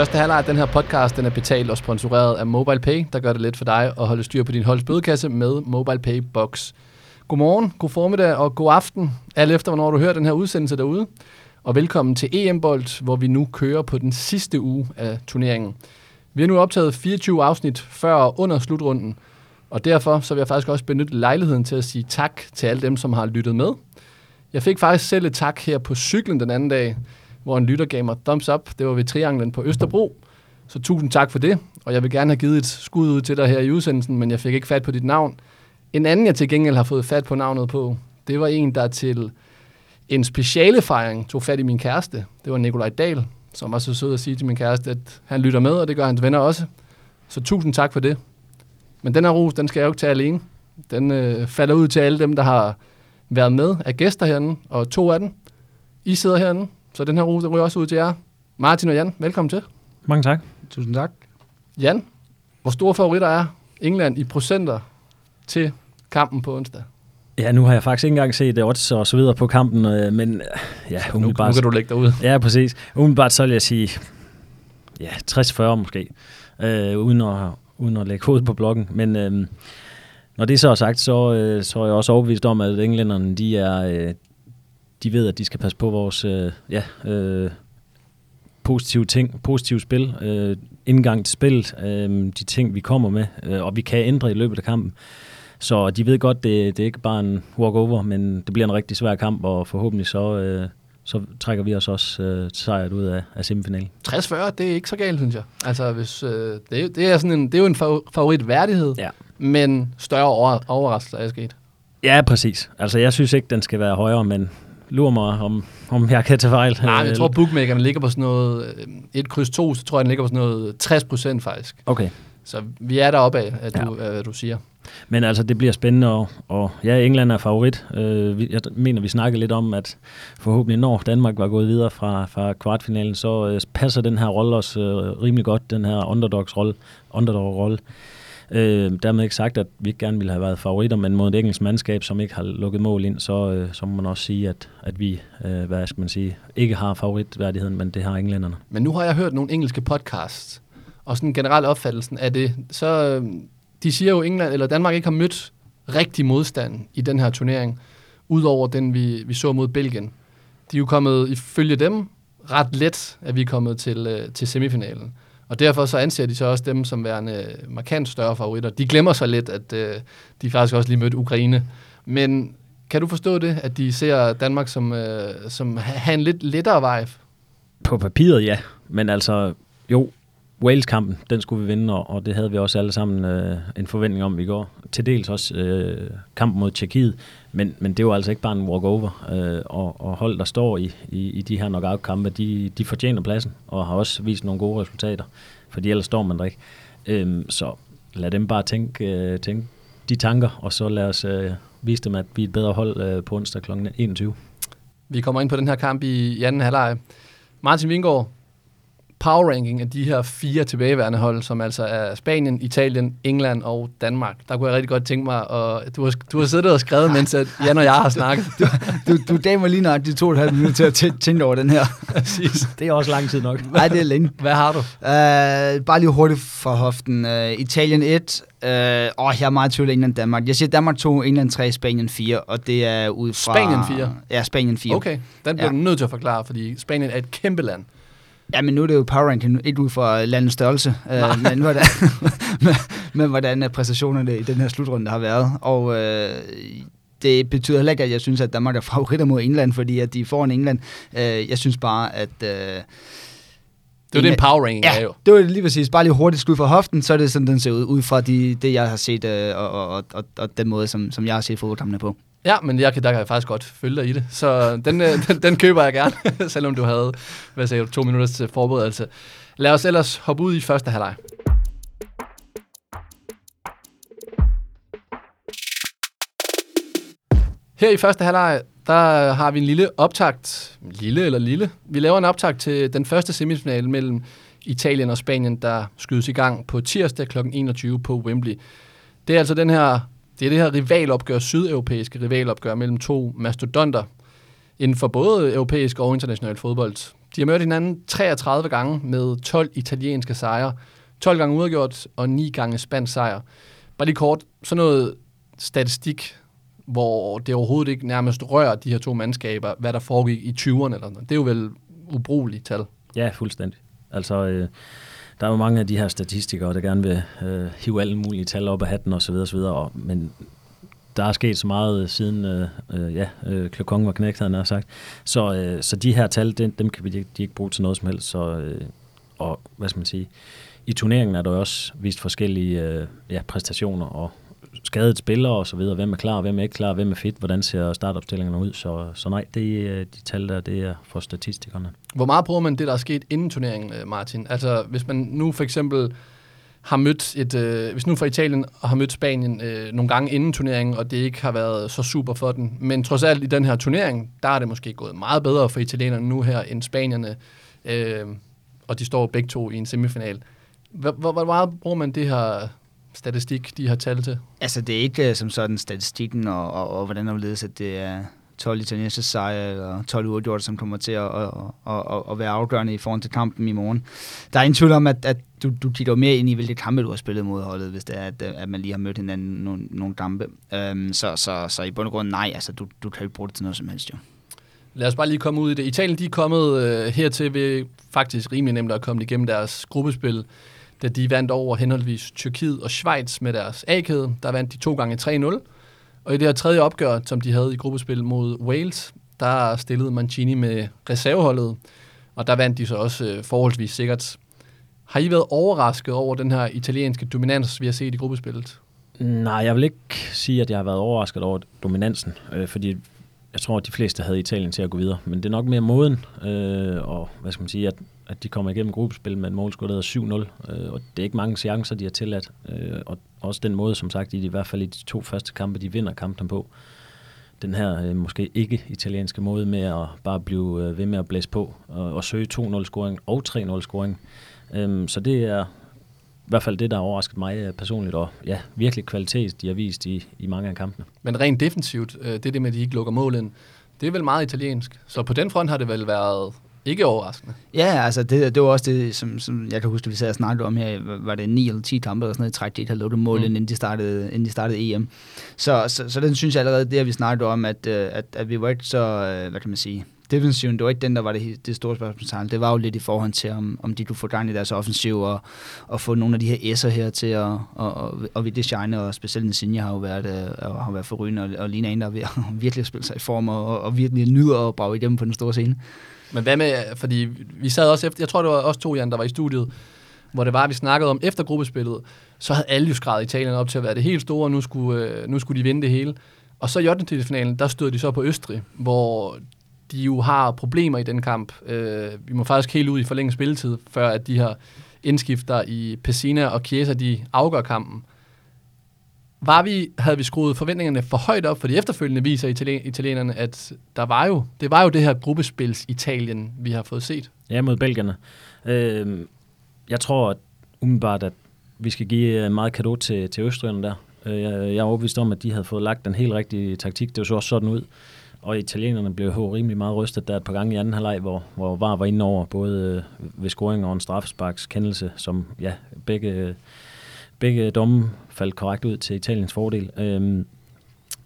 Første halvleg af den her podcast den er betalt og sponsoreret af MobilePay, der gør det let for dig at holde styr på din holds bødekasse med MobilePay Box. Godmorgen, god formiddag og god aften, alt efter hvornår du hører den her udsendelse derude. Og velkommen til EM-bold, hvor vi nu kører på den sidste uge af turneringen. Vi har nu optaget 24 afsnit før og under slutrunden, og derfor så vil jeg faktisk også benytte lejligheden til at sige tak til alle dem, som har lyttet med. Jeg fik faktisk selv et tak her på cyklen den anden dag, hvor en lytter gav mig thumbs up. Det var ved Trianglen på Østerbro. Så tusind tak for det, og jeg vil gerne have givet et skud ud til dig her i udsendelsen, men jeg fik ikke fat på dit navn. En anden, jeg til gengæld har fået fat på navnet på, det var en, der til en speciale fejring tog fat i min kæreste. Det var Nikolaj Dahl, som var så sød at sige til min kæreste, at han lytter med, og det gør hans venner også. Så tusind tak for det. Men den her ros, den skal jeg jo ikke tage alene. Den øh, falder ud til alle dem, der har været med af gæster herinde, og to af dem, I sidder herinde, så den her ros, den ryger også ud til jer. Martin og Jan, velkommen til. Mange tak. Tusind tak. Jan, hvor store favoritter er England i procenter til kampen på onsdag? Ja, nu har jeg faktisk ikke engang set det odds og så videre på kampen, øh, men ja, Nu, umiddelbart... nu kan du lægge dig ud. Ja, præcis. Umiddelbart så vil jeg sige, ja, 60-40 måske, øh, uden, at, uden at lægge hovedet på blokken. Men øh, når det så er sagt, så, øh, så er jeg også overbevist om, at englænderne, de er... Øh, de ved, at de skal passe på vores øh, ja, øh, positive ting, positive spil, øh, indgang til spillet, øh, de ting, vi kommer med, øh, og vi kan ændre i løbet af kampen. Så de ved godt, det, det er ikke bare en walk-over, men det bliver en rigtig svær kamp, og forhåbentlig så, øh, så trækker vi os også øh, sejret ud af, af semifinalen. 60-40, det er ikke så galt, synes jeg. Altså, hvis, øh, det, er, det, er sådan en, det er jo en fa- favoritværdighed, Ja. men større over, overraskelse er sket. Ja, præcis. Altså, jeg synes ikke, den skal være højere, men lurer mig, om, om jeg kan tage fejl. Nej, jeg Øh, tror, bookmakerne ligger på sådan noget, øh, et kryds 2, så tror jeg, den ligger på sådan noget 60 procent faktisk. Okay. Så vi er deroppe af, at du, ja. hvad du siger. Men altså, det bliver spændende, og, og ja, England er favorit. Øh, jeg mener, vi snakkede lidt om, at forhåbentlig når Danmark var gået videre fra, fra kvartfinalen, så øh, passer den her rolle også øh, rimelig godt, den her underdogs-rolle. Underdog-rolle. Øh, dermed ikke sagt, at vi ikke gerne ville have været favoritter, men mod et engelsk mandskab, som ikke har lukket mål ind, så, øh, så må man også sige, at, at vi, øh, hvad skal man sige, ikke har favoritværdigheden, men det har englænderne. Men nu har jeg hørt nogle engelske podcasts, og sådan generelt opfattelsen af det, så øh, de siger jo, England eller Danmark ikke har mødt rigtig modstand i den her turnering, udover den, vi, vi så mod Belgien. De er jo kommet, ifølge dem, ret let, at vi er kommet til, øh, til semifinalen. Og derfor så anser de så også dem som værende markant større favoritter. De glemmer så lidt, at øh, de faktisk også lige mødte Ukraine. Men kan du forstå det, at de ser Danmark som, øh, som have en lidt lettere vej? På papiret, ja. Men altså, jo, Wales-kampen, den skulle vi vinde, og, og det havde vi også alle sammen øh, en forventning om i går. Til dels også øh, kampen mod Tjekkiet, men, men det var altså ikke bare en walk-over. Øh, og, og hold, der står i, i, i de her knockout-kampe, de, de fortjener pladsen, og har også vist nogle gode resultater, fordi ellers står man der ikke. Øh, så lad dem bare tænke, øh, tænke de tanker, og så lad os øh, vise dem, at vi er et bedre hold øh, på onsdag kl. 21. Vi kommer ind på den her kamp i, i anden halvleg. Martin Vingård, power ranking af de her fire tilbageværende hold, som altså er Spanien, Italien, England og Danmark. Der kunne jeg rigtig godt tænke mig, og du har, du har siddet og skrevet, mens at Jan og jeg har snakket. Du, du gav mig lige nok de to og et halvt minutter til at tæ- tænke over den her. Præcis. Det er også lang tid nok. Nej, det er længe. Hvad har du? Uh, bare lige hurtigt fra hoften. Uh, Italien 1. Uh, åh, jeg er meget i tvivl England Danmark. Jeg siger Danmark 2, England 3, Spanien 4, og det er ud fra... Spanien 4? Ja, Spanien 4. Okay, den bliver Ja. du nødt til at forklare, fordi Spanien er et kæmpe land. Ja, men nu er det jo power ranking, ikke ud fra landets størrelse, uh, men, hvordan, men, men hvordan øh, præstationerne i den her slutrunde har været. Og uh, det betyder heller ikke, at jeg synes, at Danmark er favoritter mod England, fordi at de får en England. Uh, jeg synes bare, at... Uh, Det er jo det, en power ranking er Ja, jo. det var lige præcis. Bare lige hurtigt skud fra hoften, så er det sådan, den ser ud, ud fra de, det, jeg har set, øh, og, og, og, og den måde, som, som jeg har set fodboldkampene på. Ja, men jeg kan, der kan jeg faktisk godt følge dig i det. Så den, øh, den, den køber jeg gerne, selvom du havde, hvad sagde to minutters til forberedelse. Lad os ellers hoppe ud i første halvleg. Her i første halvleg, der har vi en lille optakt. Lille eller lille. Vi laver en optakt til den første semifinale mellem Italien og Spanien, der skydes i gang på tirsdag kl. 21 på Wembley. Det er altså den her, det er det her rivalopgør, sydeuropæiske rivalopgør mellem to mastodonter inden for både europæisk og international fodbold. De har mødt hinanden 33 gange med 12 italienske sejre. 12 gange udgjort og 9 gange spansk sejr. Bare lige kort, sådan noget statistik, hvor det overhovedet ikke nærmest rører de her to mandskaber, hvad der foregik i 20'erne eller noget. Det er jo vel ubrugeligt tal. Ja, fuldstændig. Altså, øh, der er jo mange af de her statistikere, der gerne vil øh, hive alle mulige tal op af hatten osv. osv. Og, men der er sket så meget siden øh, øh, ja, øh, Klokong var knægt, havde han sagt. Så, øh, så de her tal, dem, dem kan vi de, de ikke bruge til noget som helst. Så, øh, og hvad skal man sige, i turneringen er der også vist forskellige øh, ja, præstationer og skadet spillere og så videre. Hvem er klar, hvem er ikke klar, hvem er fit, hvordan ser startopstillingerne ud. Så, så nej, det, øh, de tal der, det er for statistikerne. Hvor meget bruger man det, der er sket inden turneringen, øh, Martin? Altså, hvis man nu for eksempel har mødt et, øh, hvis nu fra Italien og har mødt Spanien øh, nogle gange inden turneringen, og det ikke har været så super for den, men trods alt i den her turnering, der er det måske gået meget bedre for italienerne nu her end spanierne, øh, og de står begge to i en semifinal. Hvor, hvor meget bruger man det her statistik, de har talt til? Altså, det er ikke uh, som sådan statistikken og, og, og hvordan der ledes, at det er 12 italienske sejre eller 12 uafgjorte, som kommer til at, at, at, at, være afgørende i forhold til kampen i morgen. Der er ingen tvivl om, at, at du, du kigger mere ind i, hvilke kampe du har spillet mod holdet, hvis det er, at, at man lige har mødt hinanden nogle, nogle kampe. Um, så, så, så i bund og grund, nej, altså, du, du kan ikke bruge det til noget som helst, jo. Lad os bare lige komme ud i det. Italien de er kommet øh, hertil ved faktisk rimelig nemt at komme igennem deres gruppespil da de vandt over henholdsvis Tyrkiet og Schweiz med deres A-kæde. Der vandt de to gange 3-0. Og i det her tredje opgør, som de havde i gruppespil mod Wales, der stillede Mancini med reserveholdet, og der vandt de så også øh, forholdsvis sikkert. Har I været overrasket over den her italienske dominans, vi har set i gruppespillet? Nej, jeg vil ikke sige, at jeg har været overrasket over dominansen, øh, fordi jeg tror, at de fleste havde Italien til at gå videre. Men det er nok mere moden, øh, og hvad skal man sige, at at de kommer igennem gruppespil med en målscore, der 7-0, øh, og det er ikke mange chancer, de har tilladt, øh, og også den måde, som sagt, i, i hvert fald i de to første kampe, de vinder kampen på, den her øh, måske ikke italienske måde med at bare blive øh, ved med at blæse på og, og søge 2-0 scoring og 3-0 scoring. Øh, så det er i hvert fald det, der har overrasket mig øh, personligt, og ja, virkelig kvalitet, de har vist i, i mange af kampene. Men rent defensivt, øh, det er det med, at de ikke lukker målen, det er vel meget italiensk. Så på den front har det vel været ikke overraskende. Ja, altså det, det var også det, som, som jeg kan huske, at vi sad og snakkede om her, var det 9 eller 10 kampe eller sådan noget, træk, de ikke havde lukket mål, mm. inden, de startede, inden de startede EM. Så, så, så den synes jeg allerede, det vi snakkede om, at, øh, at, at vi var ikke så, hvad kan man sige, defensiven, det var ikke den, der var det, det store spørgsmål. Det var jo lidt i forhold til, om, om de kunne få gang i deres offensiv og, og få nogle af de her S'er her til at og, og, og det shine, og specielt Insigne har jo været, øh, har været forrygende, og, og Lina en, der er ved at virkelig spille sig i form og, og virkelig nyder at brage igennem på den store scene. Men hvad med, fordi vi sad også efter, jeg tror det var også to, Jan, der var i studiet, hvor det var, vi snakkede om efter gruppespillet, så havde alle jo skrevet Italien op til at være det helt store, og nu skulle, øh, nu skulle de vinde det hele. Og så i 8. finalen, der stod de så på Østrig, hvor de jo har problemer i den kamp. Øh, vi må faktisk helt ud i forlænget spilletid, før at de her indskifter i Pessina og Chiesa, de afgør kampen. Var vi, havde vi skruet forventningerne for højt op, for de efterfølgende viser italien, italienerne, at der var jo, det var jo det her gruppespils Italien, vi har fået set. Ja, mod belgierne. Øh, jeg tror at umiddelbart, at vi skal give øh, meget kado til, til Østrigerne der. Øh, jeg, jeg er overbevist om, at de havde fået lagt den helt rigtige taktik. Det så også sådan ud. Og italienerne blev rimelig meget rystet der et par gange i anden halvleg, hvor, hvor VAR var inde over, både øh, ved scoring og en straffesparkskendelse, som ja, begge øh, begge domme faldt korrekt ud til Italiens fordel. Øhm,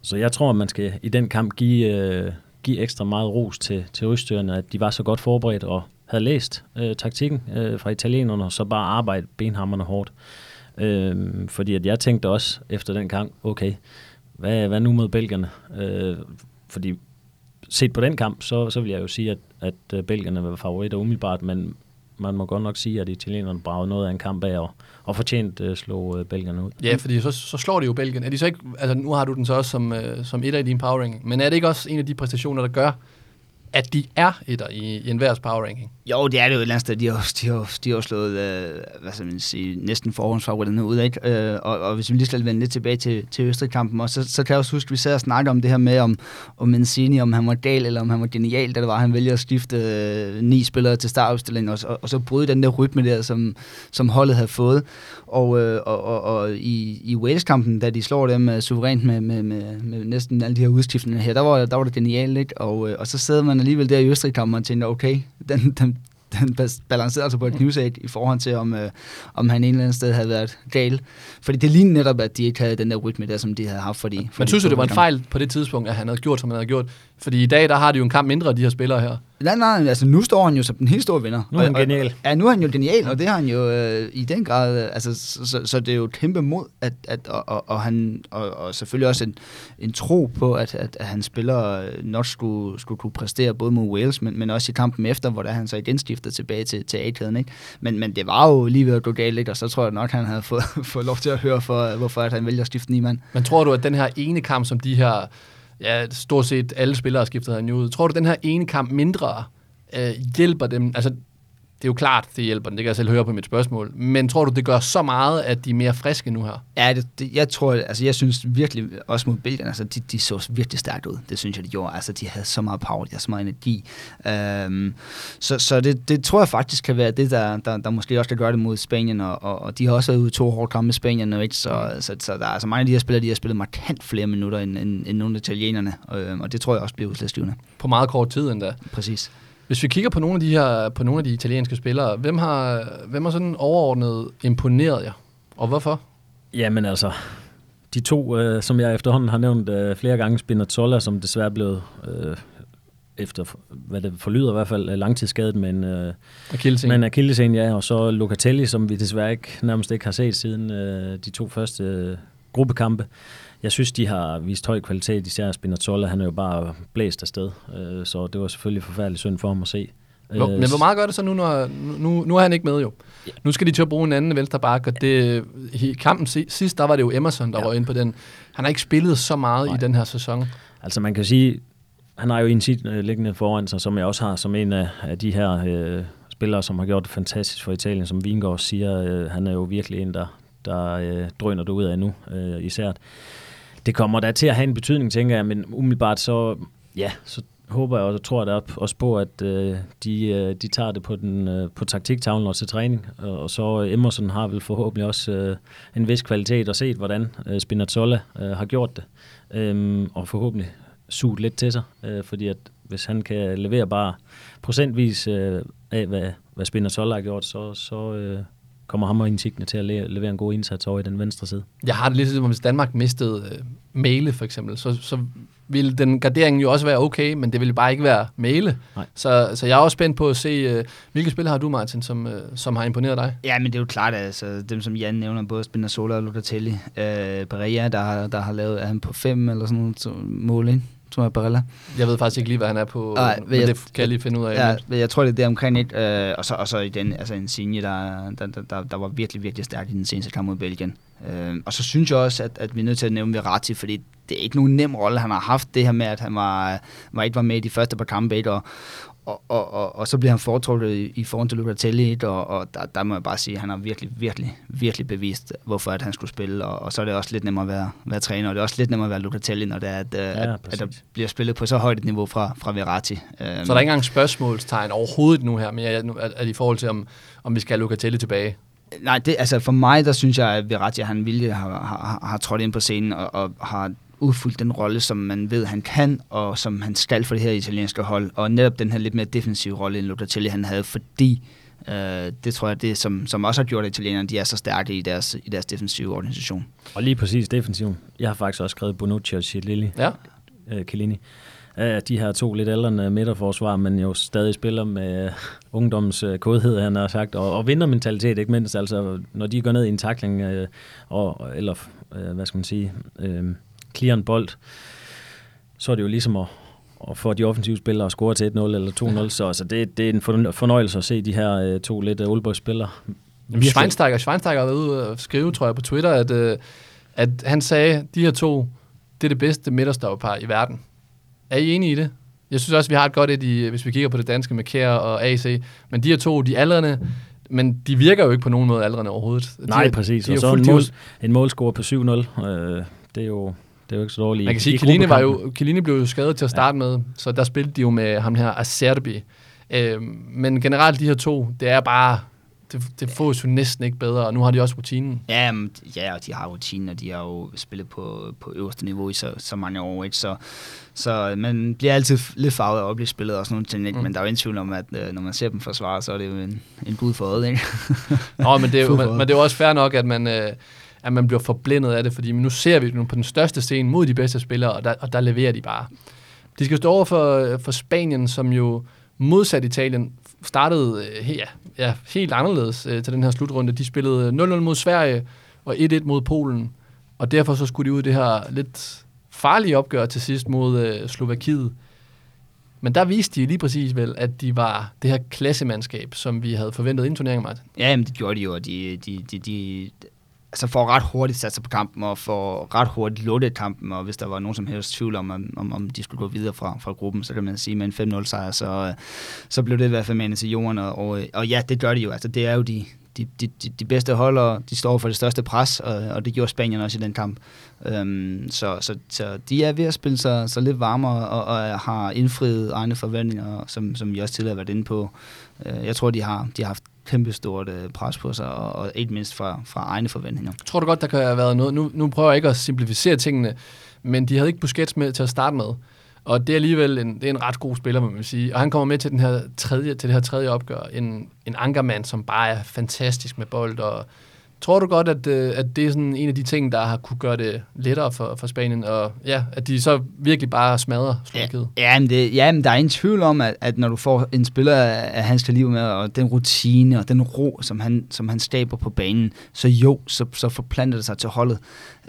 så jeg tror, at man skal i den kamp give, øh, give ekstra meget ros til, til Østøerne, at de var så godt forberedt og havde læst øh, taktikken øh, fra italienerne, og så bare arbejde benhammerne hårdt. Øh, fordi at jeg tænkte også efter den kamp, okay, hvad, hvad nu mod belgierne? Øh, fordi set på den kamp, så, så vil jeg jo sige, at, at øh, belgierne var favoritter umiddelbart, men man må godt nok sige, at italienerne bragede noget af en kamp af og, og fortjent øh, uh, slå uh, øh, belgierne ud. Ja, fordi så, så slår de jo Belgien. Er de så ikke, altså nu har du den så også som, uh, som et af dine powering, men er det ikke også en af de præstationer, der gør, at de er etter i, i enhver power ranking. Jo, det er det jo et eller andet sted. De har, de har, de har slået, øh, hvad skal man sige, næsten forhåndsfavoritterne ud, ikke? Øh, og, og, hvis vi lige skal vende lidt tilbage til, til Østrig-kampen, og så, så kan jeg også huske, at vi sad og snakkede om det her med, om, om Mancini, om han var gal, eller om han var genial, da det var, han vælger at skifte øh, ni spillere til startopstillingen, og, og, og så bryde den der rytme der, som, som holdet havde fået. Og, øh, og, og, og i, i Wales-kampen, da de slår dem øh, suverænt med, med, med, med næsten alle de her udskiftninger her, der var, der var det genialt, ikke? Og, øh, og så sidder man alligevel der i Østrig, kom man tænkte, okay, den, den, den balancerede altså på et knivsæt i forhold til, om, øh, om han en eller anden sted havde været gal. Fordi det lignede netop, at de ikke havde den der rytme der, som de havde haft. Fordi, Men synes du, det var en fejl på det tidspunkt, at han havde gjort, som han havde gjort? Fordi i dag, der har de jo en kamp mindre, de her spillere her. Nej, nej, altså nu står han jo som den helt store vinder. Nu er han genial. Ja, nu er han jo genial, og det har han jo øh, i den grad, øh, altså, så, så, så det er jo kæmpe mod, at, at, og, og, og, han, og, og selvfølgelig også en, en tro på, at, at, at han spiller nok skulle, skulle kunne præstere både mod Wales, men, men også i kampen efter, hvor der han så igen skifter tilbage til, til A-kæden, ikke? Men, men det var jo lige ved at gå galt, ikke? og så tror jeg nok, han havde fået, fået lov til at høre, for, hvorfor at han vælger at skifte ni mand. Men tror du, at den her ene kamp, som de her ja, stort set alle spillere skiftet han ud. Tror du, den her ene kamp mindre øh, hjælper dem? Altså, det er jo klart, det hjælper dem. Det kan jeg selv høre på mit spørgsmål. Men tror du, det gør så meget, at de er mere friske nu her? Ja, det, det, jeg tror, altså jeg synes virkelig, også mod Belgien, altså de, de så virkelig stærkt ud. Det synes jeg, de gjorde. Altså de havde så meget power, de havde så meget energi. Um, så så det, det tror jeg faktisk kan være det, der, der, der måske også kan gøre det mod Spanien. Og, og, og de har også været ude to hårde kampe med Spanien nu, ikke? Så, så, så der er altså mange af de her spillere, de har spillet markant flere minutter end, end, end nogle af italienerne. Um, og det tror jeg også bliver udslagsgivende. På meget kort tid endda. Præcis. Hvis vi kigger på nogle af de her, på nogle af de italienske spillere, hvem har, hvem har sådan overordnet imponeret jer? Og hvorfor? Jamen altså, de to, øh, som jeg efterhånden har nævnt øh, flere gange, Spinazzola, som desværre blev øh, efter, hvad det forlyder i hvert fald, øh, langtidsskadet med en, øh, Akillesen. med en akillesen, ja, og så Locatelli, som vi desværre ikke, nærmest ikke har set siden øh, de to første øh, gruppekampe jeg synes, de har vist høj kvalitet, især Spinazzola, han er jo bare blæst afsted, øh, så det var selvfølgelig forfærdeligt synd for ham at se. Hvor, øh, men hvor meget gør det så nu, når, nu, nu er han ikke med jo? Ja. Nu skal de til at bruge en anden venstreback, og det, i kampen sidst, der var det jo Emerson, der ja. var inde på den. Han har ikke spillet så meget Nej. i den her sæson. Altså man kan sige, han har jo en sit øh, liggende foran sig, som jeg også har, som en af, af de her øh, spillere, som har gjort det fantastisk for Italien, som Vingård siger, øh, han er jo virkelig en, der, der øh, drøner det ud af nu, øh, især. Det kommer da til at have en betydning, tænker jeg, men umiddelbart så, ja, så håber jeg og tror jeg også på, at øh, de, øh, de tager det på, den, øh, på taktiktavlen og til træning. Og, og så Emerson har vel forhåbentlig også øh, en vis kvalitet og set, hvordan øh, Spinazzola øh, har gjort det. Øhm, og forhåbentlig suget lidt til sig, øh, fordi at hvis han kan levere bare procentvis øh, af, hvad, hvad Spinazzola har gjort, så, så, øh, kommer ham og Insigne til at levere en god indsats over i den venstre side. Jeg har det lidt som, hvis Danmark mistede uh, Male for eksempel, så, så ville den gardering jo også være okay, men det ville bare ikke være Male. Så, så jeg er også spændt på at se, uh, hvilke spil har du, Martin, som, uh, som har imponeret dig? Ja, men det er jo klart, altså dem som Jan nævner, både Spinazzola og Locatelli. Uh, Pereira, der har, der har lavet, er han på fem eller sådan noget mål, ikke? Tror jeg, Barella. Jeg ved faktisk ikke lige, hvad han er på, Ej, men jeg, det kan jeg lige finde ud af. Ja, men jeg tror, det er det omkring et, øh, og, så, og så i den, altså en Signe, der, der, der, der, der var virkelig, virkelig stærk i den seneste kamp mod Belgien. Øh, og så synes jeg også, at, at vi er nødt til at nævne Verratti, fordi det er ikke nogen nem rolle, han har haft det her med, at han var, var ikke var med i de første par kampe, og, og, og, og, og så bliver han foretrukket i, i forhold til Lucatelli, og, og der, der må jeg bare sige, at han har virkelig, virkelig, virkelig bevist, hvorfor at han skulle spille, og, og så er det også lidt nemmere at være, være træner, og det er også lidt nemmere at være Lucatelli, når det er, at, ja, at, at der bliver spillet på så højt et niveau fra, fra Verratti. Så der er ikke engang spørgsmålstegn overhovedet nu her, men at, at i forhold til, om, om vi skal have Lucatelli tilbage? Nej, det, altså for mig, der synes jeg, at Verratti, han vilje har, har, har, har trådt ind på scenen og, og har udfyldt den rolle, som man ved, han kan, og som han skal for det her italienske hold. Og netop den her lidt mere defensive rolle, end Locatelli han havde, fordi øh, det tror jeg, det som, som også har gjort, at italienerne de er så stærke i deres, i deres defensive organisation. Og lige præcis defensiv. Jeg har faktisk også skrevet Bonucci og Chiellini. Ja. Øh, Chiellini. Uh, de her to lidt ældre midterforsvar, men jo stadig spiller med ungdoms uh, kodhed, han har sagt, og, og vindermentalitet, ikke mindst. Altså, når de går ned i en takling, uh, og, eller uh, hvad skal man sige, uh, clear en bold, så er det jo ligesom at, at få de offensive spillere at score til 1-0 eller 2-0, ja. så altså det, det er en fornøjelse at se de her uh, to lidt uh, Aalborg-spillere. Schweinsteiger, Schweinsteiger har været ude og skrive, tror jeg, på Twitter, at, uh, at han sagde, de her to, det er det bedste midterstopperpar i verden. Er I enige i det? Jeg synes også, vi har et godt et, i, hvis vi kigger på det danske med Kjær og AC. Men de her to, de aldrende, men de virker jo ikke på nogen måde aldrende overhovedet. De Nej, er, præcis. De og så en, mål, en målscore på 7-0. Øh, det er jo det er jo ikke så dårligt. Man kan sige, Chiellini, var jo, Chiellini blev jo skadet til at starte ja. med, så der spillede de jo med ham her Acerbi. Øh, men generelt de her to, det er bare det, det fås jo næsten ikke bedre, og nu har de også rutinen. Ja, men, ja, og de har rutinen, og de har jo spillet på, på øverste niveau i så, så mange år, ikke? Så, så man bliver altid lidt farvet af at blive spillet og sådan nogle ting, ikke? Mm. men der er jo ingen tvivl om, at øh, når man ser dem forsvare, så er det jo en, en bud for øjet, ikke? Nå, men det, er jo, men, men det er jo også fair nok, at man, øh, at man bliver forblændet af det, fordi nu ser vi nu på den største scene mod de bedste spillere, og der, og der leverer de bare. De skal stå over for, for Spanien, som jo modsat Italien startede øh, ja, ja, helt anderledes øh, til den her slutrunde. De spillede 0-0 mod Sverige og 1-1 mod Polen, og derfor så skulle de ud det her lidt farlige opgør til sidst mod øh, Slovakiet. Men der viste de lige præcis vel, at de var det her klassemandskab, som vi havde forventet i turneringen, Martin. Ja, men det gjorde de jo, og de, de, de, de altså får ret hurtigt sat sig på kampen, og får ret hurtigt lukket kampen, og hvis der var nogen som helst tvivl om, om, om de skulle gå videre fra, fra gruppen, så kan man sige, med en 5-0 sejr, så, så blev det i hvert fald mandet til jorden, og, og, og ja, det gør de jo, altså det er jo de, de, de, de bedste hold, og de står for det største pres, og, og det gjorde Spanien også i den kamp. Øhm, så, så, så de er ved at spille sig, så lidt varmere, og, og har indfriet egne forventninger, som, som vi også tidligere har været inde på. Øh, jeg tror, de har, de har haft kæmpestort uh, pres på sig, og, og ikke mindst fra, fra egne forventninger. Tror du godt, der kan have været noget? Nu, nu prøver jeg ikke at simplificere tingene, men de havde ikke Busquets med til at starte med. Og det er alligevel en, det er en ret god spiller, må man sige. Og han kommer med til, den her tredje, til det her tredje opgør. En, en ankermand, som bare er fantastisk med bold. Og tror du godt, at, øh, at det er sådan en af de ting, der har kunne gøre det lettere for, for Spanien? Og ja, at de så virkelig bare smadrer Slovakiet? Ja, men det, ja, men der er ingen tvivl om, at, at når du får en spiller af hans kaliber med, og den rutine og den ro, som han, som han staber på banen, så jo, så, så forplanter det sig til holdet.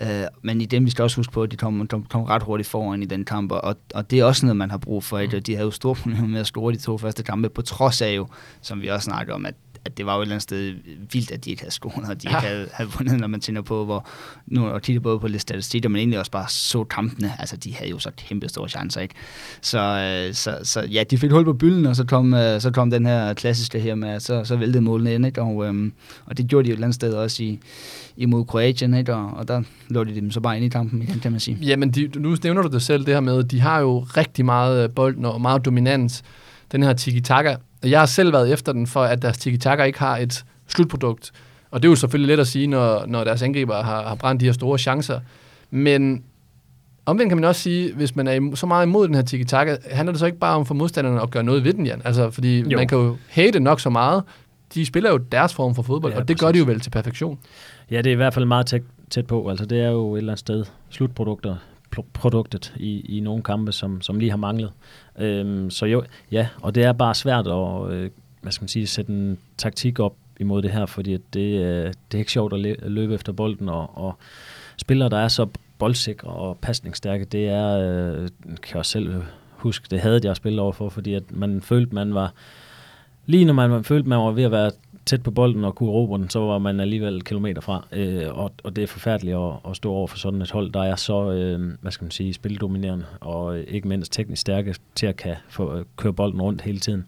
Uh, men i dem, vi skal også huske på, at de kom, de kom ret hurtigt foran i den kamp, og, og det er også noget, man har brug for. Mm. De havde jo store problemer med at score de to første kampe, på trods af jo, som vi også snakker om, at at det var jo et eller andet sted vildt, at de ikke havde scoret, og de ja. ikke havde, havde vundet, når man tænker på, hvor nu og kigger både på lidt statistik, men egentlig også bare så kampene. Altså, de havde jo så kæmpe store chancer, ikke? Så, øh, så, så ja, de fik hul på bylden, og så kom, øh, så kom den her klassiske her med, at så, så væltede målene ind, ikke? Og, øhm, og det gjorde de jo et eller andet sted også i, imod Kroatien, ikke? Og, og der lå de dem så bare ind i kampen igen, kan man sige. Jamen, de, nu nævner du det selv, det her med, de har jo rigtig meget bold og meget dominans. Den her tiki-taka, jeg har selv været efter den, for at deres tiki-taka ikke har et slutprodukt. Og det er jo selvfølgelig let at sige, når, når deres angriber har, har brændt de her store chancer. Men omvendt kan man også sige, hvis man er så meget imod den her tiki-taka, handler det så ikke bare om for modstanderne at gøre noget ved den, Jan? Altså, fordi jo. man kan jo hate nok så meget. De spiller jo deres form for fodbold, ja, og det præcis. gør de jo vel til perfektion. Ja, det er i hvert fald meget tæt, tæt på. Altså, det er jo et eller andet sted slutprodukter, produktet i, i nogle kampe, som, som lige har manglet. Øhm, så jo, ja, og det er bare svært at øh, hvad skal man sige, sætte en taktik op imod det her, fordi det, øh, det er ikke sjovt at løbe efter bolden, og, og spillere, der er så boldsikre og pasningsstærke, det er, øh, kan jeg selv huske, det havde jeg spillet overfor, fordi at man følte, man var, lige når man, man følte, man var ved at være tæt på bolden og kunne råbe den, så var man alligevel kilometer fra. Øh, og, og det er forfærdeligt at, at stå over for sådan et hold, der er så, øh, hvad skal man sige, spildominerende og ikke mindst teknisk stærke til at kan få, øh, køre bolden rundt hele tiden.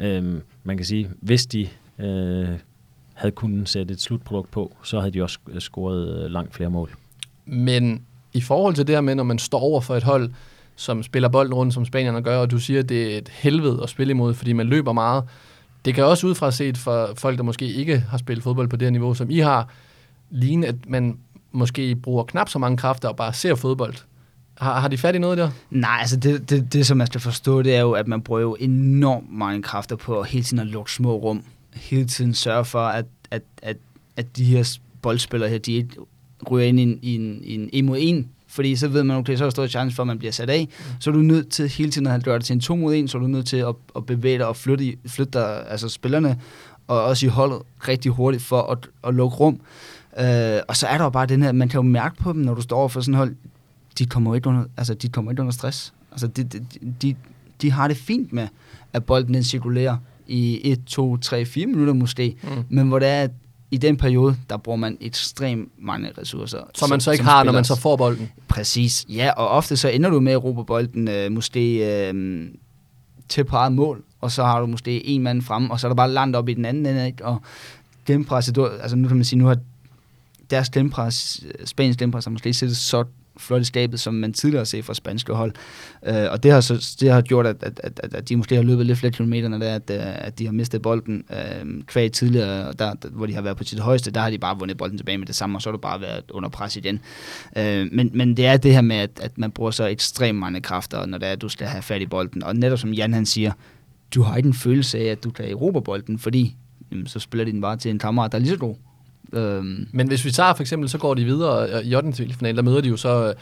Øh, man kan sige, hvis de øh, havde kunnet sætte et slutprodukt på, så havde de også øh, scoret øh, langt flere mål. Men i forhold til det her med, når man står over for et hold, som spiller bolden rundt, som spanierne gør, og du siger, at det er et helvede at spille imod, fordi man løber meget, det kan også udefra set for folk, der måske ikke har spillet fodbold på det her niveau, som I har, ligne, at man måske bruger knap så mange kræfter og bare ser fodbold. Har, har de fat i noget der? Nej, altså det, det, det, som man skal forstå, det er jo, at man bruger jo enormt mange kræfter på hele tiden at lukke små rum. Hele tiden sørge for, at, at, at, at de her boldspillere her, de ikke ryger ind i en, i en, i en, 1 mod 1 fordi så ved man, okay, så er der stor chance for, at man bliver sat af. Mm. Så er du nødt til hele tiden at gøre det til en 2 mod 1, så er du nødt til at, at bevæge dig og flytte, flytte dig, altså spillerne, og også i holdet rigtig hurtigt for at, at lukke rum. Uh, og så er der jo bare den her, man kan jo mærke på dem, når du står over for sådan hold, de kommer ikke under, altså, de kommer ikke under stress. Altså, de, de, de, de har det fint med, at bolden den cirkulerer i 1, 2, 3, 4 minutter måske, mm. men hvor det er, at i den periode, der bruger man ekstremt mange ressourcer. Som man så ikke har, når man så får bolden. Præcis, ja, og ofte så ender du med at råbe bolden øh, måske øh, til på mål, og så har du måske en mand frem, og så er der bare langt op i den anden ende, ikke? og du, altså nu kan man sige, nu har deres gennempres, Spaniens gennempres har måske set så flot i skabet, som man tidligere har set fra spanske hold. Øh, og det har, så, det har gjort, at, at, at, at de måske har løbet lidt flere kilometer, når det er, at, øh, at de har mistet bolden. Øh, kvæg tidligere, der, hvor de har været på sit højeste, der har de bare vundet bolden tilbage med det samme, og så har du bare været under pres igen. Øh, men, men det er det her med, at, at man bruger så ekstremt mange kræfter, når det er, at du skal have fat i bolden. Og netop som Jan han siger, du har ikke en følelse af, at du kan erobre bolden, fordi jamen, så spiller de den bare til en kammerat, der er lige så god. Øhm. Men hvis vi tager for eksempel, så går de videre i 8. der møder de jo så øh,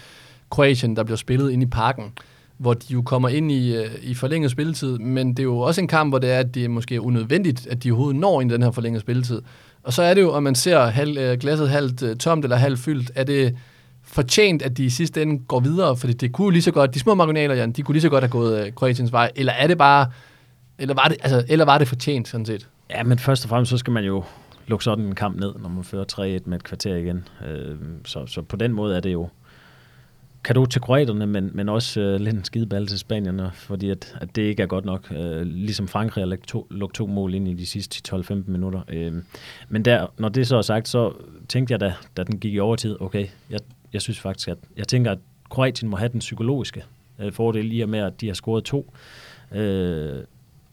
Kroatien, der bliver spillet ind i parken, hvor de jo kommer ind i, øh, i forlænget spilletid, men det er jo også en kamp, hvor det er, at det er måske unødvendigt, at de overhovedet når ind i den her forlængede spilletid. Og så er det jo, om man ser halv, øh, glasset halvt tomt eller halvt fyldt, er det fortjent, at de i sidste ende går videre, fordi det kunne lige så godt, de små marginaler, Jan, de kunne lige så godt have gået Kroatiens vej, eller er det bare, eller var det, altså, eller var det fortjent, sådan set? Ja, men først og fremmest, så skal man jo lukke sådan en kamp ned, når man fører 3-1 med et kvarter igen. Øh, så, så på den måde er det jo du til kroaterne, men, men også øh, lidt en skideball til spanierne, fordi at, at det ikke er godt nok. Øh, ligesom Frankrig har lukket to, lukket to mål ind i de sidste 12-15 minutter. Øh, men der, når det så er sagt, så tænkte jeg, da, da den gik i overtid, okay, jeg, jeg synes faktisk, at jeg tænker, at Kroatien må have den psykologiske øh, fordel i og med, at de har scoret to. Øh,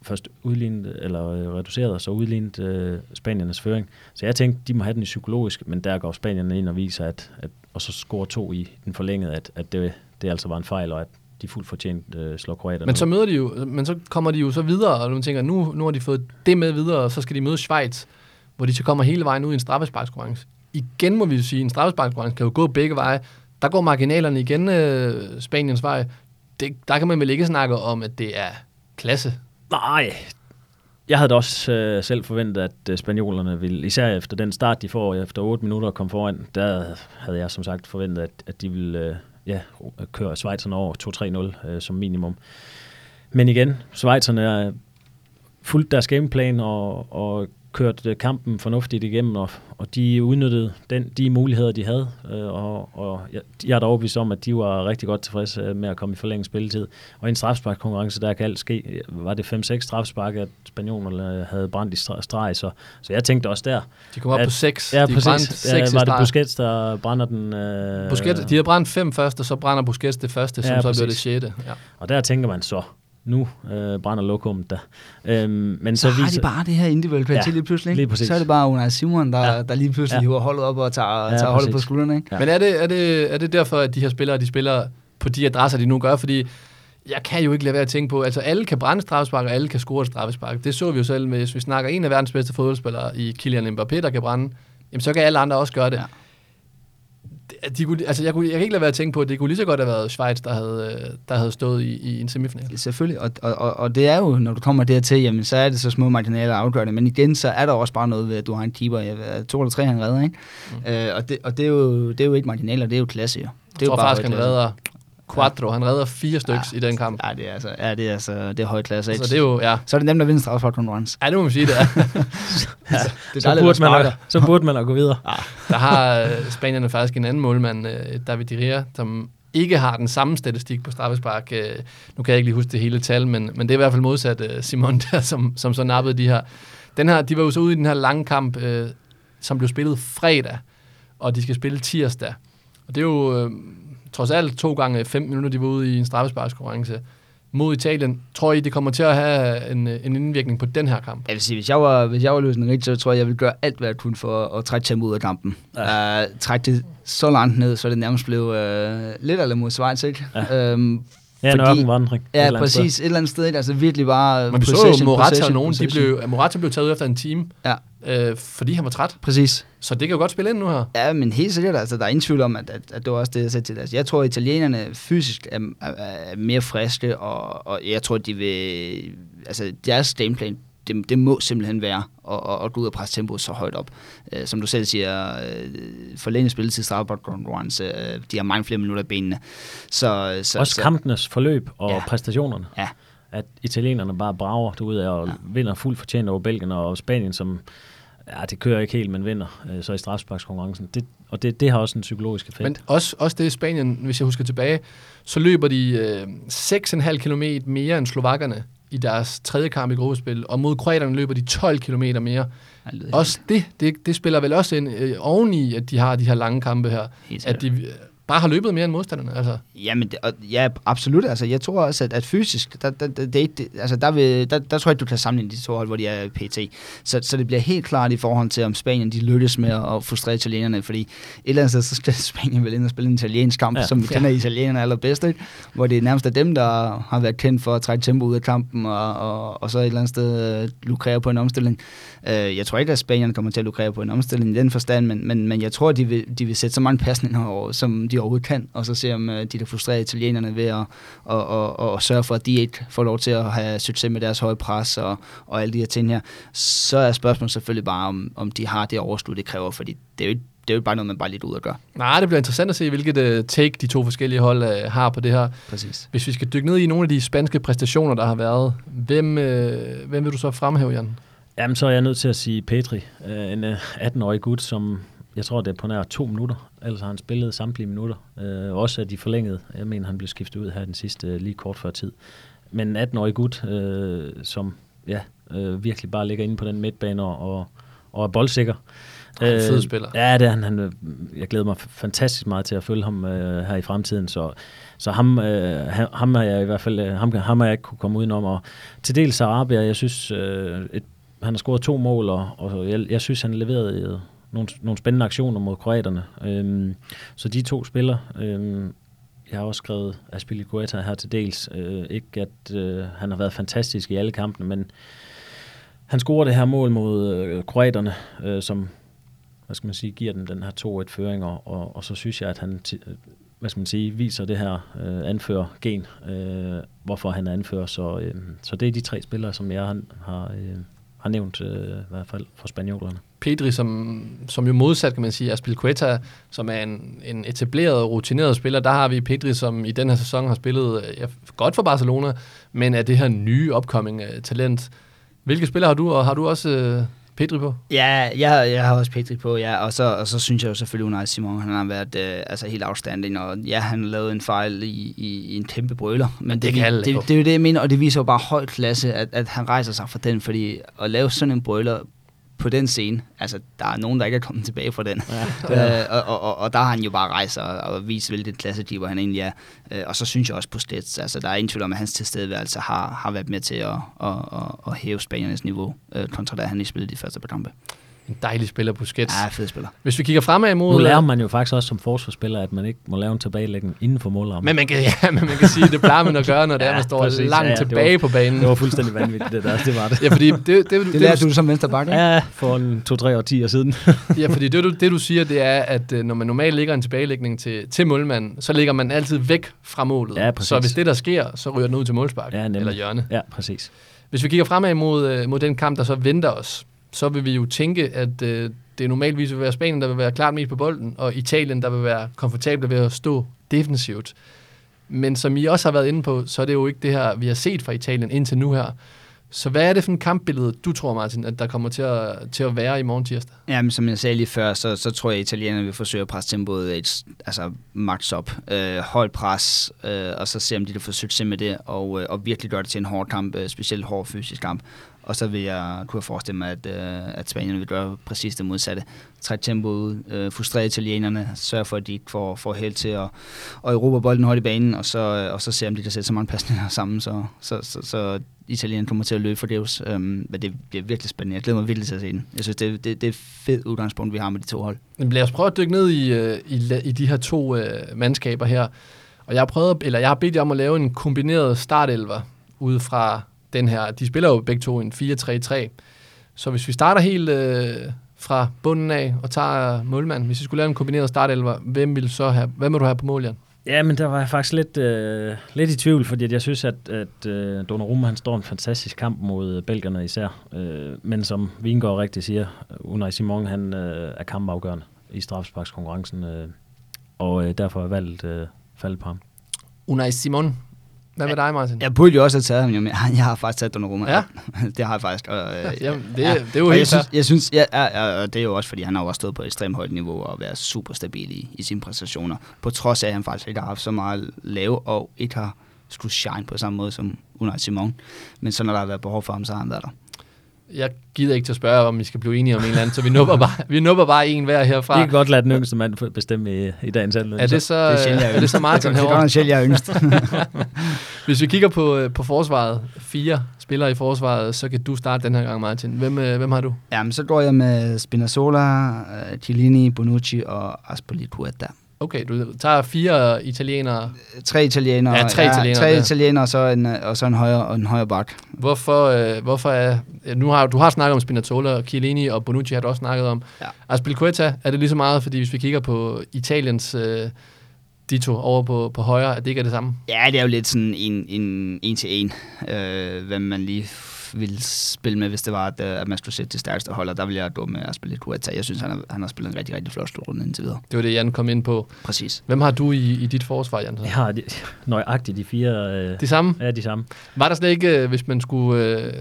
først udlignet, eller øh, reduceret, og så udlignet øh, Spaniernes føring. Så jeg tænkte, de må have den i psykologisk, men der går Spanierne ind og viser, at, at og så scorer to i den forlængede, at, at det, det altså var en fejl, og at de fuldt fortjent øh, slår kroaterne. Men så møder de jo, men så kommer de jo så videre, og nu tænker, nu, nu har de fået det med videre, og så skal de møde Schweiz, hvor de så kommer hele vejen ud i en straffesparkskonkurrence. Igen må vi jo sige, en straffesparkskonkurrence kan jo gå begge veje. Der går marginalerne igen øh, Spaniens vej. Det, der kan man vel ikke snakke om, at det er klasse Nej, jeg havde da også øh, selv forventet, at øh, spanjolerne ville, især efter den start, de får øh, efter 8 minutter at komme foran, der havde jeg som sagt forventet, at, at de ville øh, ja, øh, køre Schweizerne over 2-3-0 øh, som minimum. Men igen, Schweizerne er øh, fuldt deres gameplan og, og kørt øh, kampen fornuftigt igennem, og, og de udnyttede den, de muligheder, de havde. Øh, og, og jeg, jeg er da overbevist om, at de var rigtig godt tilfredse øh, med at komme i forlænget spilletid. Og i en strafsparkkonkurrence, der kan alt ske. Var det 5-6 strafspark, at spanionerne havde brændt i streg, så, så jeg tænkte også der. De kom op at, på 6. Ja, de præcis. Ja, var det Busquets, der brænder den? Øh, Busquets, de havde brændt 5 først, og så brænder Busquets det første, som ja, så blev det 6. Ja. Og der tænker man så, nu øh, brænder lokummet der. Øhm, men så, så har viser, de bare det her individuelle kvalitet ja, lige pludselig. Ikke? Lige så er det bare Unai Simon, der, ja. der lige pludselig ja. hiver holdet op og tager, ja, tager holdet på skuldrene. Ikke? Ja. Men er det, er, det, er det derfor, at de her spillere, de spiller på de adresser, de nu gør? Fordi jeg kan jo ikke lade være at tænke på, altså alle kan brænde straffespark, og alle kan score et straffespark. Det så vi jo selv med, hvis vi snakker en af verdens bedste fodboldspillere i Kylian Mbappé, der kan brænde, jamen så kan alle andre også gøre det. Ja de kunne, altså jeg, kunne, jeg kan ikke lade være at tænke på, at det kunne lige så godt have været Schweiz, der havde, der havde stået i, i en semifinal. Selvfølgelig, og, og, og det er jo, når du kommer dertil, jamen, så er det så små marginaler afgørende, men igen, så er der også bare noget ved, at du har en keeper, jeg to eller tre, han redder, ikke? Mm. Øh, og det, og det, er jo, det er jo ikke marginaler, det er jo klasse, jo. Det er jeg tror jo bare faktisk, han redder Quattro. Han redder fire stykker ja, i den kamp. Ja, det er altså, ja, det er altså det er høj klasse. Så det er jo, ja. Så er det nemt at vinde straffesparkkonkurrence. Ja, det må man sige, det er. ja, det er så, burde man, at, så burde man at gå videre. Ja. Der har uh, Spanierne faktisk en anden målmand, uh, David Ria, som ikke har den samme statistik på straffespark. Uh, nu kan jeg ikke lige huske det hele tal, men, men det er i hvert fald modsat Simon, der, som, som så nappede de her. Den her, de var jo så ude i den her lange kamp, som blev spillet fredag, og de skal spille tirsdag. Og det er jo... Trods alt to gange fem minutter, de var ude i en straffesparkskonkurrence mod Italien. Tror I, det kommer til at have en, en indvirkning på den her kamp? Jeg vil sige, hvis jeg var, hvis jeg var løsende rigtigt, så tror jeg, jeg vil gøre alt, hvad jeg kunne for at, at trække tempo ud af kampen. Ja. Uh, trække det så langt ned, så det nærmest blev uh, lidt eller mod Schweiz, ikke? Ja. Um, Ja, en ørkenvandring. Ja, præcis. Sted. Et eller andet sted. Altså virkelig bare... Men vi så jo Morata og nogen, de blev, Morata blev taget ud efter en time, ja. øh, fordi han var træt. Præcis. Så det kan jo godt spille ind nu her. Ja, men helt sikkert. Altså, der er ingen tvivl om, at, at, at det var også det, jeg sagde til dig. Altså, jeg tror, at italienerne fysisk er, er, er mere friske, og, og jeg tror, at de vil... Altså, deres gameplan det, det må simpelthen være at, at gå ud og presse tempoet så højt op. Uh, som du selv siger, uh, forlænge spilletid, Runs, uh, de har mange flere minutter i benene. Så, så, Også så, kampenes forløb og ja, præstationerne. Ja. At italienerne bare brager ud af og ja. vinder fuldt fortjent over Belgien og Spanien, som ja, det kører ikke helt, men vinder uh, så i strafsparkskonkurrencen. Det, og det, det har også en psykologisk effekt. Men også, også det i Spanien, hvis jeg husker tilbage, så løber de øh, 6,5 km mere end slovakkerne i deres tredje kamp i gruppespil, og mod kroaterne løber de 12 km mere. Også det, det, det spiller vel også ind øh, oveni, at de har de her lange kampe her. At de, bare har løbet mere end modstanderne. Altså. Jamen, det, og, ja, absolut. Altså, jeg tror også, at, at fysisk, der, der, der, det, altså, der, vil, der, der tror jeg ikke, du kan sammenligne de to hold, hvor de er PT. Så, så det bliver helt klart i forhold til, om Spanien de lykkes med at frustrere italienerne, fordi et eller andet sted, så skal Spanien vel ind og spille en italiensk kamp, ja. som vi kender ja. italienerne allerbedst, ikke? hvor det er nærmest af dem, der har været kendt for at trække tempo ud af kampen, og, og, og så et eller andet sted uh, lukrere på en omstilling. Uh, jeg tror ikke, at Spanien kommer til at lukrere på en omstilling i den forstand, men, men, men jeg tror, de vil, de vil sætte så mange pasninger over, som de overhovedet kan, og så se om uh, de kan frustrere italienerne ved at og, og, og sørge for, at de ikke får lov til at have succes med deres høje pres og, og alle de her ting her. Så er spørgsmålet selvfølgelig bare, om, om de har det overskud, det kræver, fordi det er jo ikke det er jo bare noget, man bare lidt ud at gøre. Nej, det bliver interessant at se, hvilket uh, take de to forskellige hold uh, har på det her. Præcis. Hvis vi skal dykke ned i nogle af de spanske præstationer, der har været, hvem, uh, hvem vil du så fremhæve, Jan? Jamen, så er jeg nødt til at sige Petri, uh, en uh, 18-årig gut, som jeg tror, det er på nær to minutter. Ellers har han spillet samtlige minutter. Øh, også at de forlængede. Jeg mener, han blev skiftet ud her den sidste, øh, lige kort før tid. Men en 18-årig gut, øh, som ja, øh, virkelig bare ligger inde på den midtbane og, og er boldsikker. Han er en fed øh, spiller. Ja, det er han. han. Jeg glæder mig fantastisk meget til at følge ham øh, her i fremtiden. Så, så ham, øh, ham er jeg i hvert fald, øh, ham, ham har jeg ikke kunne komme udenom. Og til dels Sarabia, jeg synes, øh, et, han har scoret to mål, og, og jeg, jeg synes, han leverede øh, nogle, nogle spændende aktioner mod kroaterne. Øhm, så de to spiller. Øhm, jeg har også skrevet Aspilicueta her til dels. Øh, ikke at øh, han har været fantastisk i alle kampene, men han scorer det her mål mod øh, kroaterne, øh, som hvad skal man sige, giver dem den her 2-1-føring, og, og, og så synes jeg, at han hvad skal man sige, viser det her øh, anfører-gen, øh, hvorfor han er anfører. Så, øh, så det er de tre spillere, som jeg har, har, øh, har nævnt, øh, i hvert fald for spanjolerne. Pedri, som, som jo modsat, kan man sige, Aspilicueta, som er en, en etableret og rutineret spiller, der har vi Pedri, som i den her sæson har spillet ja, godt for Barcelona, men er det her nye upcoming øh, talent. Hvilke spillere har du, og har du også Øh Pedri på? Ja, jeg, jeg har også Pedri på, ja, og så, og så synes jeg jo selvfølgelig, Unai Simon, han har været uh, altså helt outstanding, og ja, han lavede en fejl i, i, i en kæmpe brøler, men det, det, det, det, det, er jo det, jeg mener, og det viser jo bare høj klasse, at, at han rejser sig fra den, fordi at lave sådan en brøler på den scene. Altså, der er nogen, der ikke er kommet tilbage fra den. Ja. øh, og, og, og der har han jo bare rejst og, og vist, hvilket klassetyper han egentlig er. Øh, og så synes jeg også på Stets, altså der er ingen tvivl om, at hans tilstedeværelse har, har været med til at, at, at, at hæve Spaniernes niveau, øh, kontra da han i spillede de første par kampe. En dejlig spiller, Busquets. Ja, fed spiller. Hvis vi kigger fremad imod... Nu lærer man jo faktisk også som forsvarsspiller, at man ikke må lave en tilbagelægning inden for målrammen. Men man kan, ja, men man kan sige, at det plejer man at gøre, når det ja, er, man står præcis. langt ja, ja, tilbage var, på banen. Det var fuldstændig vanvittigt, det der. Det var det. Ja, fordi det, det, det, det lærte du som venstreback, ikke? Ja, for en to-tre år, ti år siden. ja, fordi det, du, det, du siger, det er, at øh, når man normalt ligger en tilbagelægning til, til målmanden, så ligger man altid væk fra målet. Ja, præcis. Så hvis det, der sker, så ryger den ud til målspark ja, eller hjørne. Ja, præcis. Hvis vi kigger fremad mod, øh, mod den kamp, der så venter os, så vil vi jo tænke, at øh, det normalvis vil være Spanien, der vil være klart mest på bolden, og Italien, der vil være komfortabel ved at stå defensivt. Men som I også har været inde på, så er det jo ikke det her, vi har set fra Italien indtil nu her. Så hvad er det for en kampbillede, du tror, Martin, at der kommer til at, til at være i morgen tirsdag? Jamen, som jeg sagde lige før, så, så tror jeg, at italienerne vil forsøge at presse tempoet et, altså max op. Øh, højt pres, øh, og så se, om de kan forsøge succes med det, og, øh, og virkelig gøre det til en hård kamp, øh, specielt hård fysisk kamp. Og så vil jeg kunne forestille mig, at, øh, at Spanien vil gøre præcis det modsatte. Træk tempo ud, øh, frustrere italienerne, sørge for, at de ikke får, får held til at, og erobre bolden højt i banen, og så, øh, og så se, om de kan sætte så mange pasninger sammen, så, så, så, så Italien kommer til at løbe for det. Um, men det bliver virkelig spændende. Jeg glæder mig virkelig til at se den. Jeg synes, det, det, det er et fedt udgangspunkt, vi har med de to hold. Men lad os prøve at dykke ned i, øh, i, i de her to øh, mandskaber her. Og jeg har, prøvet, eller jeg har bedt jer om at lave en kombineret startelver ud fra den her. De spiller jo begge to en 4-3-3. Så hvis vi starter helt øh, fra bunden af og tager målmanden, hvis vi skulle lave en kombineret startelver, hvem vil så have, hvem vil du have på mål, Jan? Ja, men der var jeg faktisk lidt, øh, lidt i tvivl, fordi jeg synes, at, at øh, Donnarumma han står en fantastisk kamp mod øh, belgerne især. Øh, men som Vingård rigtig siger, Unai Simon han øh, er kampafgørende i strafsparkskonkurrencen, øh, og øh, derfor er valgt øh, faldet på ham. Unai Simon, hvad med dig, Martin? Jeg burde jo også have taget ham, men jeg har faktisk taget Donnarumma. Ja? det har jeg faktisk. Og, øh, Jamen, det, ja. det er jo og helt jeg synes, jeg synes ja, ja, og det er jo også, fordi han har også stået på et ekstremt højt niveau og været super stabil i, i sine præstationer. På trods af, at han faktisk ikke har haft så meget lave og ikke har skulle shine på samme måde som Unai Simon. Men så når der har været behov for ham, så har han været der. Jeg gider ikke til at spørge, om vi skal blive enige om en eller anden, så vi nupper bare, vi nupper bare en hver herfra. Vi kan godt lade den yngste mand bestemme i, i dagens anledning. Er det så, Det er sjældent, er det så Martin Det er herovre? sjældent, jeg er yngst. Hvis vi kigger på, øh, på forsvaret, fire spillere i forsvaret, så kan du starte den her gang, Martin. Hvem, øh, hvem har du? Jamen, så går jeg med Spinazzola, uh, Cellini, Bonucci og Aspolicueta. Okay, du tager fire italienere. Tre italienere. Ja, tre italienere, Tre ja. italienere, og så en, og så en højre, og en højre bak. Hvorfor, øh, hvorfor er... ja, Nu har, du har snakket om Spinazzola, Chiellini og Bonucci har du også snakket om. Ja. Aspilicueta, er det lige så meget, fordi hvis vi kigger på Italiens øh, Dito over på, på højre, at det ikke er det samme? Ja, det er jo lidt sådan en, en, en til en, øh, hvem man lige ville spille med, hvis det var, at, øh, at man skulle sætte det stærkeste hold, og der vil jeg gå med Aspilicueta. Jeg synes, han har, han har spillet en rigtig, rigtig flot slutrunde indtil videre. Det var det, Jan kom ind på. Præcis. Hvem har du i, i dit forsvar, Jan? Jeg har de, nøjagtigt de fire... Øh, De samme? ja, de samme. Var der slet ikke, øh, hvis man skulle... Øh,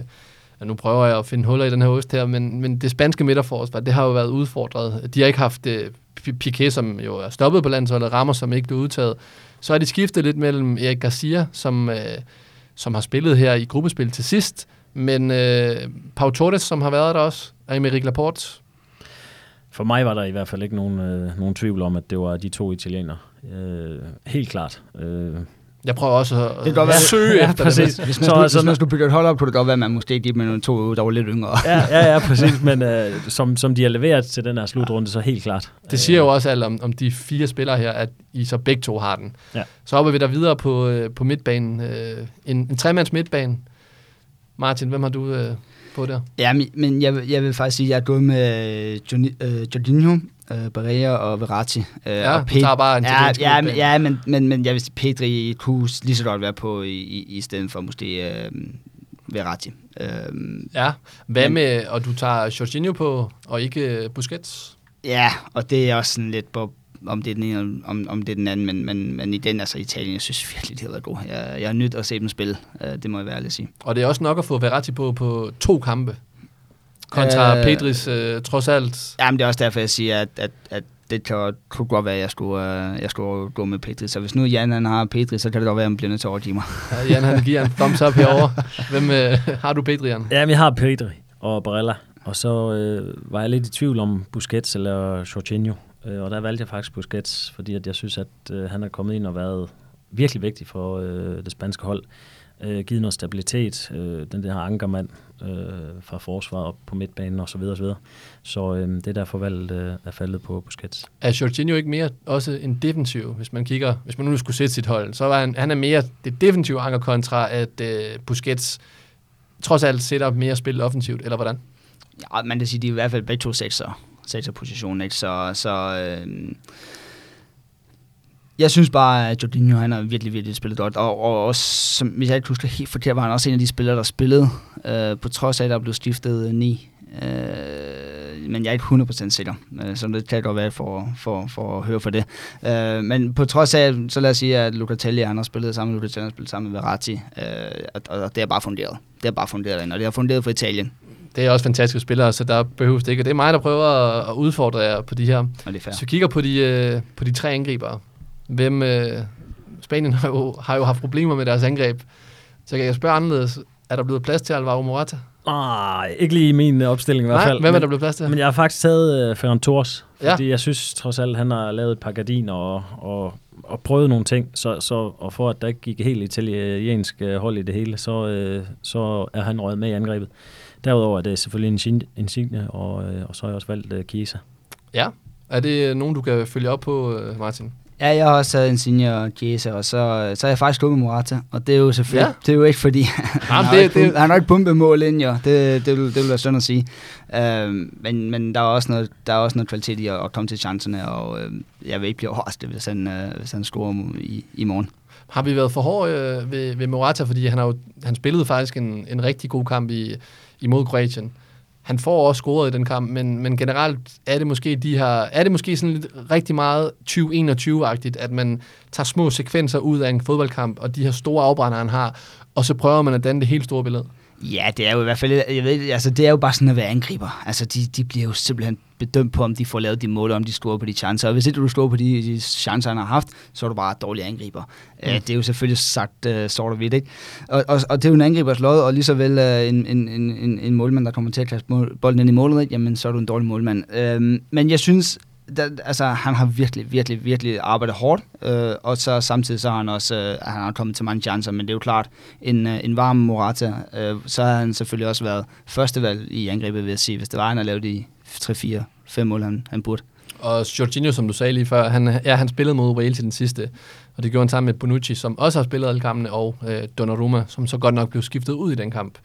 ja, nu prøver jeg at finde huller i den her ost her, men, men det spanske midterforsvar, det har jo været udfordret. De har ikke haft øh, Piqué, som jo er stoppet på landsholdet, rammer, som ikke blev udtaget. Så har de skiftet lidt mellem Erik Garcia, som, øh, som har spillet her i gruppespil til sidst, men øh, Pau Torres, som har været der også, og Emerick Laporte. For mig var der i hvert fald ikke nogen, øh, nogen tvivl om, at det var de to italienere. Øh, helt klart. Øh, Jeg prøver også at Det kan godt være- søge Ja, efter præcis. det. Hvis man, Så- skulle, så- hvis man skulle bygge et hold op, kunne det godt være, at man måske gik med nogle to, der var lidt yngre. ja, ja, ja, præcis. Men øh, som, som de har leveret til den her slutrunde, så helt klart. Det siger jo også alt om, om de fire spillere her, at I så begge to har den. Ja. Så hopper vi der videre på, øh, på midtbanen. Øh, en, en tremands midtbane. Martin, hvem har du øh, på der? Ja, men- jeg, vil- jeg vil faktisk sige, at jeg er gået med øh, Jorginho, øh, Barrea og Verratti. Øh, Ja, og du tager bare en ja, ja, men, ja men, men, men jeg vil sige, Pedri kunne lige så godt være på i, i, i stedet for måske øh, Verratti. Øh, Ja. Hvad Men- med, og du tager Jorginho på, og ikke øh, Busquets? ja, og det er også sådan lidt på, om det er den ene, eller om, om det er den anden, men, men, men i den, altså Italien, jeg synes virkelig, det har været god. Jeg, jeg er nødt at se dem spille, øh, det må jeg være ærlig at sige. Og det er også nok at få Verratti på på to kampe. Kontra øh, Pedris øh, trods alt. Jamen, det er også derfor, jeg siger, at, at, at det kan, kunne godt være, at jeg skulle, øh, jeg skulle gå med Pedri. Så hvis nu Jan han har Pedri, så kan det godt være, at han bliver nødt til at overgive mig. Ja, Jan, han giver en thumbs up herovre. Hvem øh, har du, Pedrian? Ja, jeg har Pedri og Barella. Og så øh, var jeg lidt i tvivl om Busquets eller Jorginho. Øh, og der valgte jeg faktisk Busquets, fordi at jeg synes, at øh, han er kommet ind og været virkelig vigtig for øh, det spanske hold. Øh, givet noget stabilitet, øh, den der ankermand øh, fra forsvaret op på midtbanen osv. Så, videre, og så, videre. så øh, det er derfor valget øh, er faldet på Busquets. Er Jorginho ikke mere også en defensiv, hvis man kigger, hvis man nu skulle sætte sit hold, så var han, han er mere det defensive anker kontra, at øh, Busquets trods alt sætter mere spil offensivt, eller hvordan? Ja, man kan sige, de er i hvert fald begge to sekser, sekser ikke? Så, så øh, jeg synes bare, at Jorginho, han har virkelig, virkelig spillet godt. Og, og også, som, hvis jeg ikke husker helt forkert, var han også en af de spillere, der spillede, øh, på trods af, at der blev stiftet øh, ni. Øh, men jeg er ikke 100% sikker, øh, så det kan godt være for, for, for at høre for det. Øh, men på trods af, så lad os sige, at Locatelli, han har spillet sammen med Locatelli, har spillet sammen med Verratti, øh, og, og, det har bare funderet. Det har bare funderet ind, og det har funderet for Italien, det er også fantastiske spillere, så der behøves det ikke. Og det er mig, der prøver at, udfordre jer på de her. og det er vi kigger på de, øh, på de tre angribere, hvem... Øh, Spanien har jo, har jo haft problemer med deres angreb. Så kan jeg spørge anderledes. Er der blevet plads til Alvaro Morata? Nej, ikke lige i min øh, opstilling i hvert Nej, fald. hvem er men, der blevet plads til? Men jeg har faktisk taget Ferran Torres, Ja. fordi jeg synes trods alt, han har lavet et par gardiner og, og, og prøvet nogle ting, så, så, og for at der ikke gik helt italiensk hold i det hele, så, så er han røget med i angrebet. Derudover er det selvfølgelig Insigne, Insigne og, øh, og så har jeg også valgt øh, Chiesa. Ja. Er det nogen, du kan følge op på, øh, Martin? Ja, jeg har også taget en senior og Chiesa, og så, så er jeg faktisk gået med Morata, og det er jo selvfølgelig, Ja. det er jo ikke fordi, han, Jamen, har det- ikke, det- det, han har ikke pumpet mål ind, jo. Det, det, vil, det vil være synd at sige. Uh, men, men der er også noget, der er også noget kvalitet i at, at komme til chancerne, og uh, jeg vil ikke blive overrasket, hvis han, uh, hvis han scorer i, i morgen. Har vi været for hårde øh, ved, ved Morata, fordi han, har jo, han spillede faktisk en, en rigtig god kamp i, imod Kroatien. Han får også scoret i den kamp, men, men generelt er det måske de her, er det måske sådan lidt rigtig meget 2021-agtigt, at man tager små sekvenser ud af en fodboldkamp, og de her store afbrænder, han har, og så prøver man at danne det helt store billede. Ja, det er jo i hvert fald, jeg ved, altså det er jo bare sådan at være angriber. Altså de, de bliver jo simpelthen bedømt på, om de får lavet de mål, om de scorer på de chancer. Og hvis ikke du scorer på de, de chancer, han har haft, så er du bare dårlig angriber. Mm. Uh, det er jo selvfølgelig sagt uh, sort og hvidt, ikke? Og, og, og, det er jo en angribers lod, og lige så vel uh, en, en, en, en målmand, der kommer til at kaste bolden ind i målet, ikke? jamen så er du en dårlig målmand. Uh, men jeg synes, der, altså, han har virkelig, virkelig, virkelig arbejdet hårdt, øh, og så samtidig så har han også øh, han har kommet til mange chancer, men det er jo klart, en, øh, en varm Morata, øh, så har han selvfølgelig også været førstevalg i angrebet, vil jeg sige, hvis det var, han har lavet de 3-4 5 mål, han, han burde. Og Jorginho, som du sagde lige før, han, ja, han spillede mod Wales i den sidste, og det gjorde han sammen med Bonucci, som også har spillet alle kampene, og øh, Donnarumma, som så godt nok blev skiftet ud i den kamp.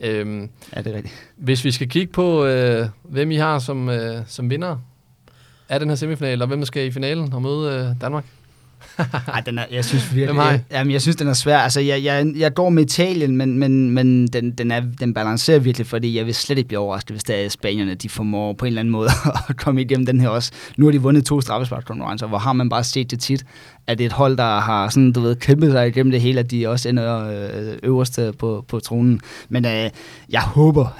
Øhm, ja, det er rigtigt. Hvis vi skal kigge på, øh, hvem I har som, øh, som vinder af den her semifinal, og hvem der skal i finalen og møde øh, Danmark? Ej, den er, jeg synes virkelig, jeg, jamen, jeg synes, den er svær. Altså, jeg, jeg, jeg går med Italien, men, men, men den, den, er, den balancerer virkelig, fordi jeg vil slet ikke blive overrasket, hvis det er Spanierne, de formår på en eller anden måde at komme igennem den her også. Nu har de vundet to straffesparkskonkurrencer, hvor har man bare set det tit, at det et hold, der har sådan, du ved, kæmpet sig igennem det hele, at de også ender øh, øverste øh, på, på tronen. Men øh, jeg håber, øh,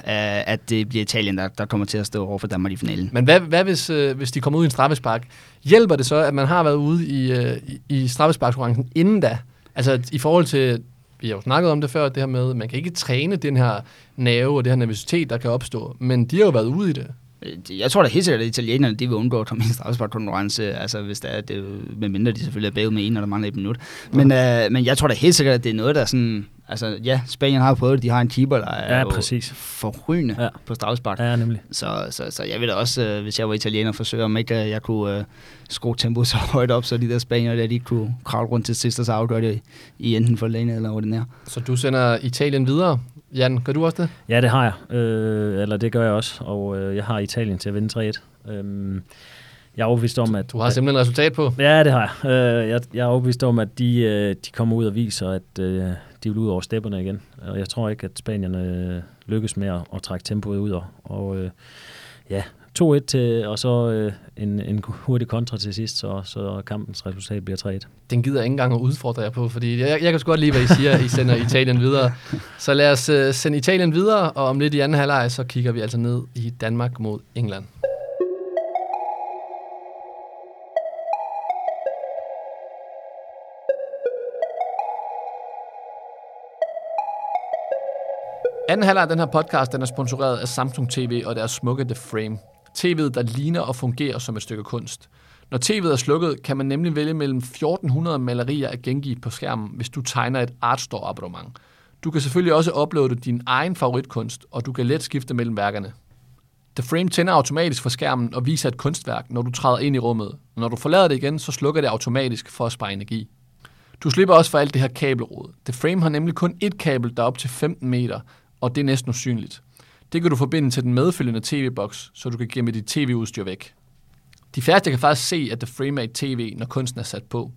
at det bliver Italien, der, der kommer til at stå over for Danmark i finalen. Men hvad, hvad hvis, øh, hvis de kommer ud i en straffespark? Hjælper det så, at man har været ude i, øh, i, i straffesparkskonkurrencen inden da? Altså i forhold til, vi har jo snakket om det før, det her med, man kan ikke træne den her nerve og det her nervøsitet, der kan opstå, men de har jo været ude i det. Øh, jeg tror da helt sikkert, at italienerne de vil undgå at komme i en straffesparkkonkurrence, altså hvis det er, det, medmindre de selvfølgelig er bagud med en, eller mangler et minut. Men, ja. øh, men jeg tror da helt sikkert, at det er noget, der er sådan, Altså, ja, Spanien har prøvet det. De har en keeper, der er ja, præcis. forrygende ja. på straffespark. Ja, nemlig. Så, så, så jeg vil da også, øh, hvis jeg var italiener, forsøge om ikke, jeg kunne uh, skrue tempoet så højt op, så de der spanier, der de kunne kravle rundt til sidst, og så afgøre det i enten for lane eller ordinær. Så du sender Italien videre. Jan, gør du også det? Ja, det har jeg. Øh, eller det gør jeg også. Og øh, jeg har Italien til at vinde 3-1. Øh, jeg er overbevist om, at... Du har simpelthen et resultat på? Ja, det har jeg. Øh, jeg, jeg er overbevist om, at de, øh, de kommer ud og viser, at øh, de vil ud over stepperne igen. Og jeg tror ikke, at spanierne lykkes med at, at trække tempoet ud. Og øh, ja, 2-1 til, og så øh, en, en hurtig kontra til sidst, så, så kampens resultat bliver 3-1. Den gider jeg ikke engang at udfordre jer på, fordi jeg, jeg kan sgu godt lide, hvad I siger, I sender Italien videre. Så lad os øh, sende Italien videre, og om lidt i anden halvleg, så kigger vi altså ned i Danmark mod England. Anden halvleg af den her podcast, den er sponsoreret af Samsung TV og deres smukke The Frame. TV'et, der ligner og fungerer som et stykke kunst. Når TV'et er slukket, kan man nemlig vælge mellem 1400 malerier at gengive på skærmen, hvis du tegner et Artstore abonnement. Du kan selvfølgelig også uploade din egen favoritkunst, og du kan let skifte mellem værkerne. The Frame tænder automatisk for skærmen og viser et kunstværk, når du træder ind i rummet. Når du forlader det igen, så slukker det automatisk for at spare energi. Du slipper også for alt det her kabelrod. The Frame har nemlig kun ét kabel, der er op til 15 meter, og det er næsten usynligt. Det kan du forbinde til den medfølgende tv-boks, så du kan gemme dit tv-udstyr væk. De færreste kan faktisk se, at The Frame et tv, når kunsten er sat på.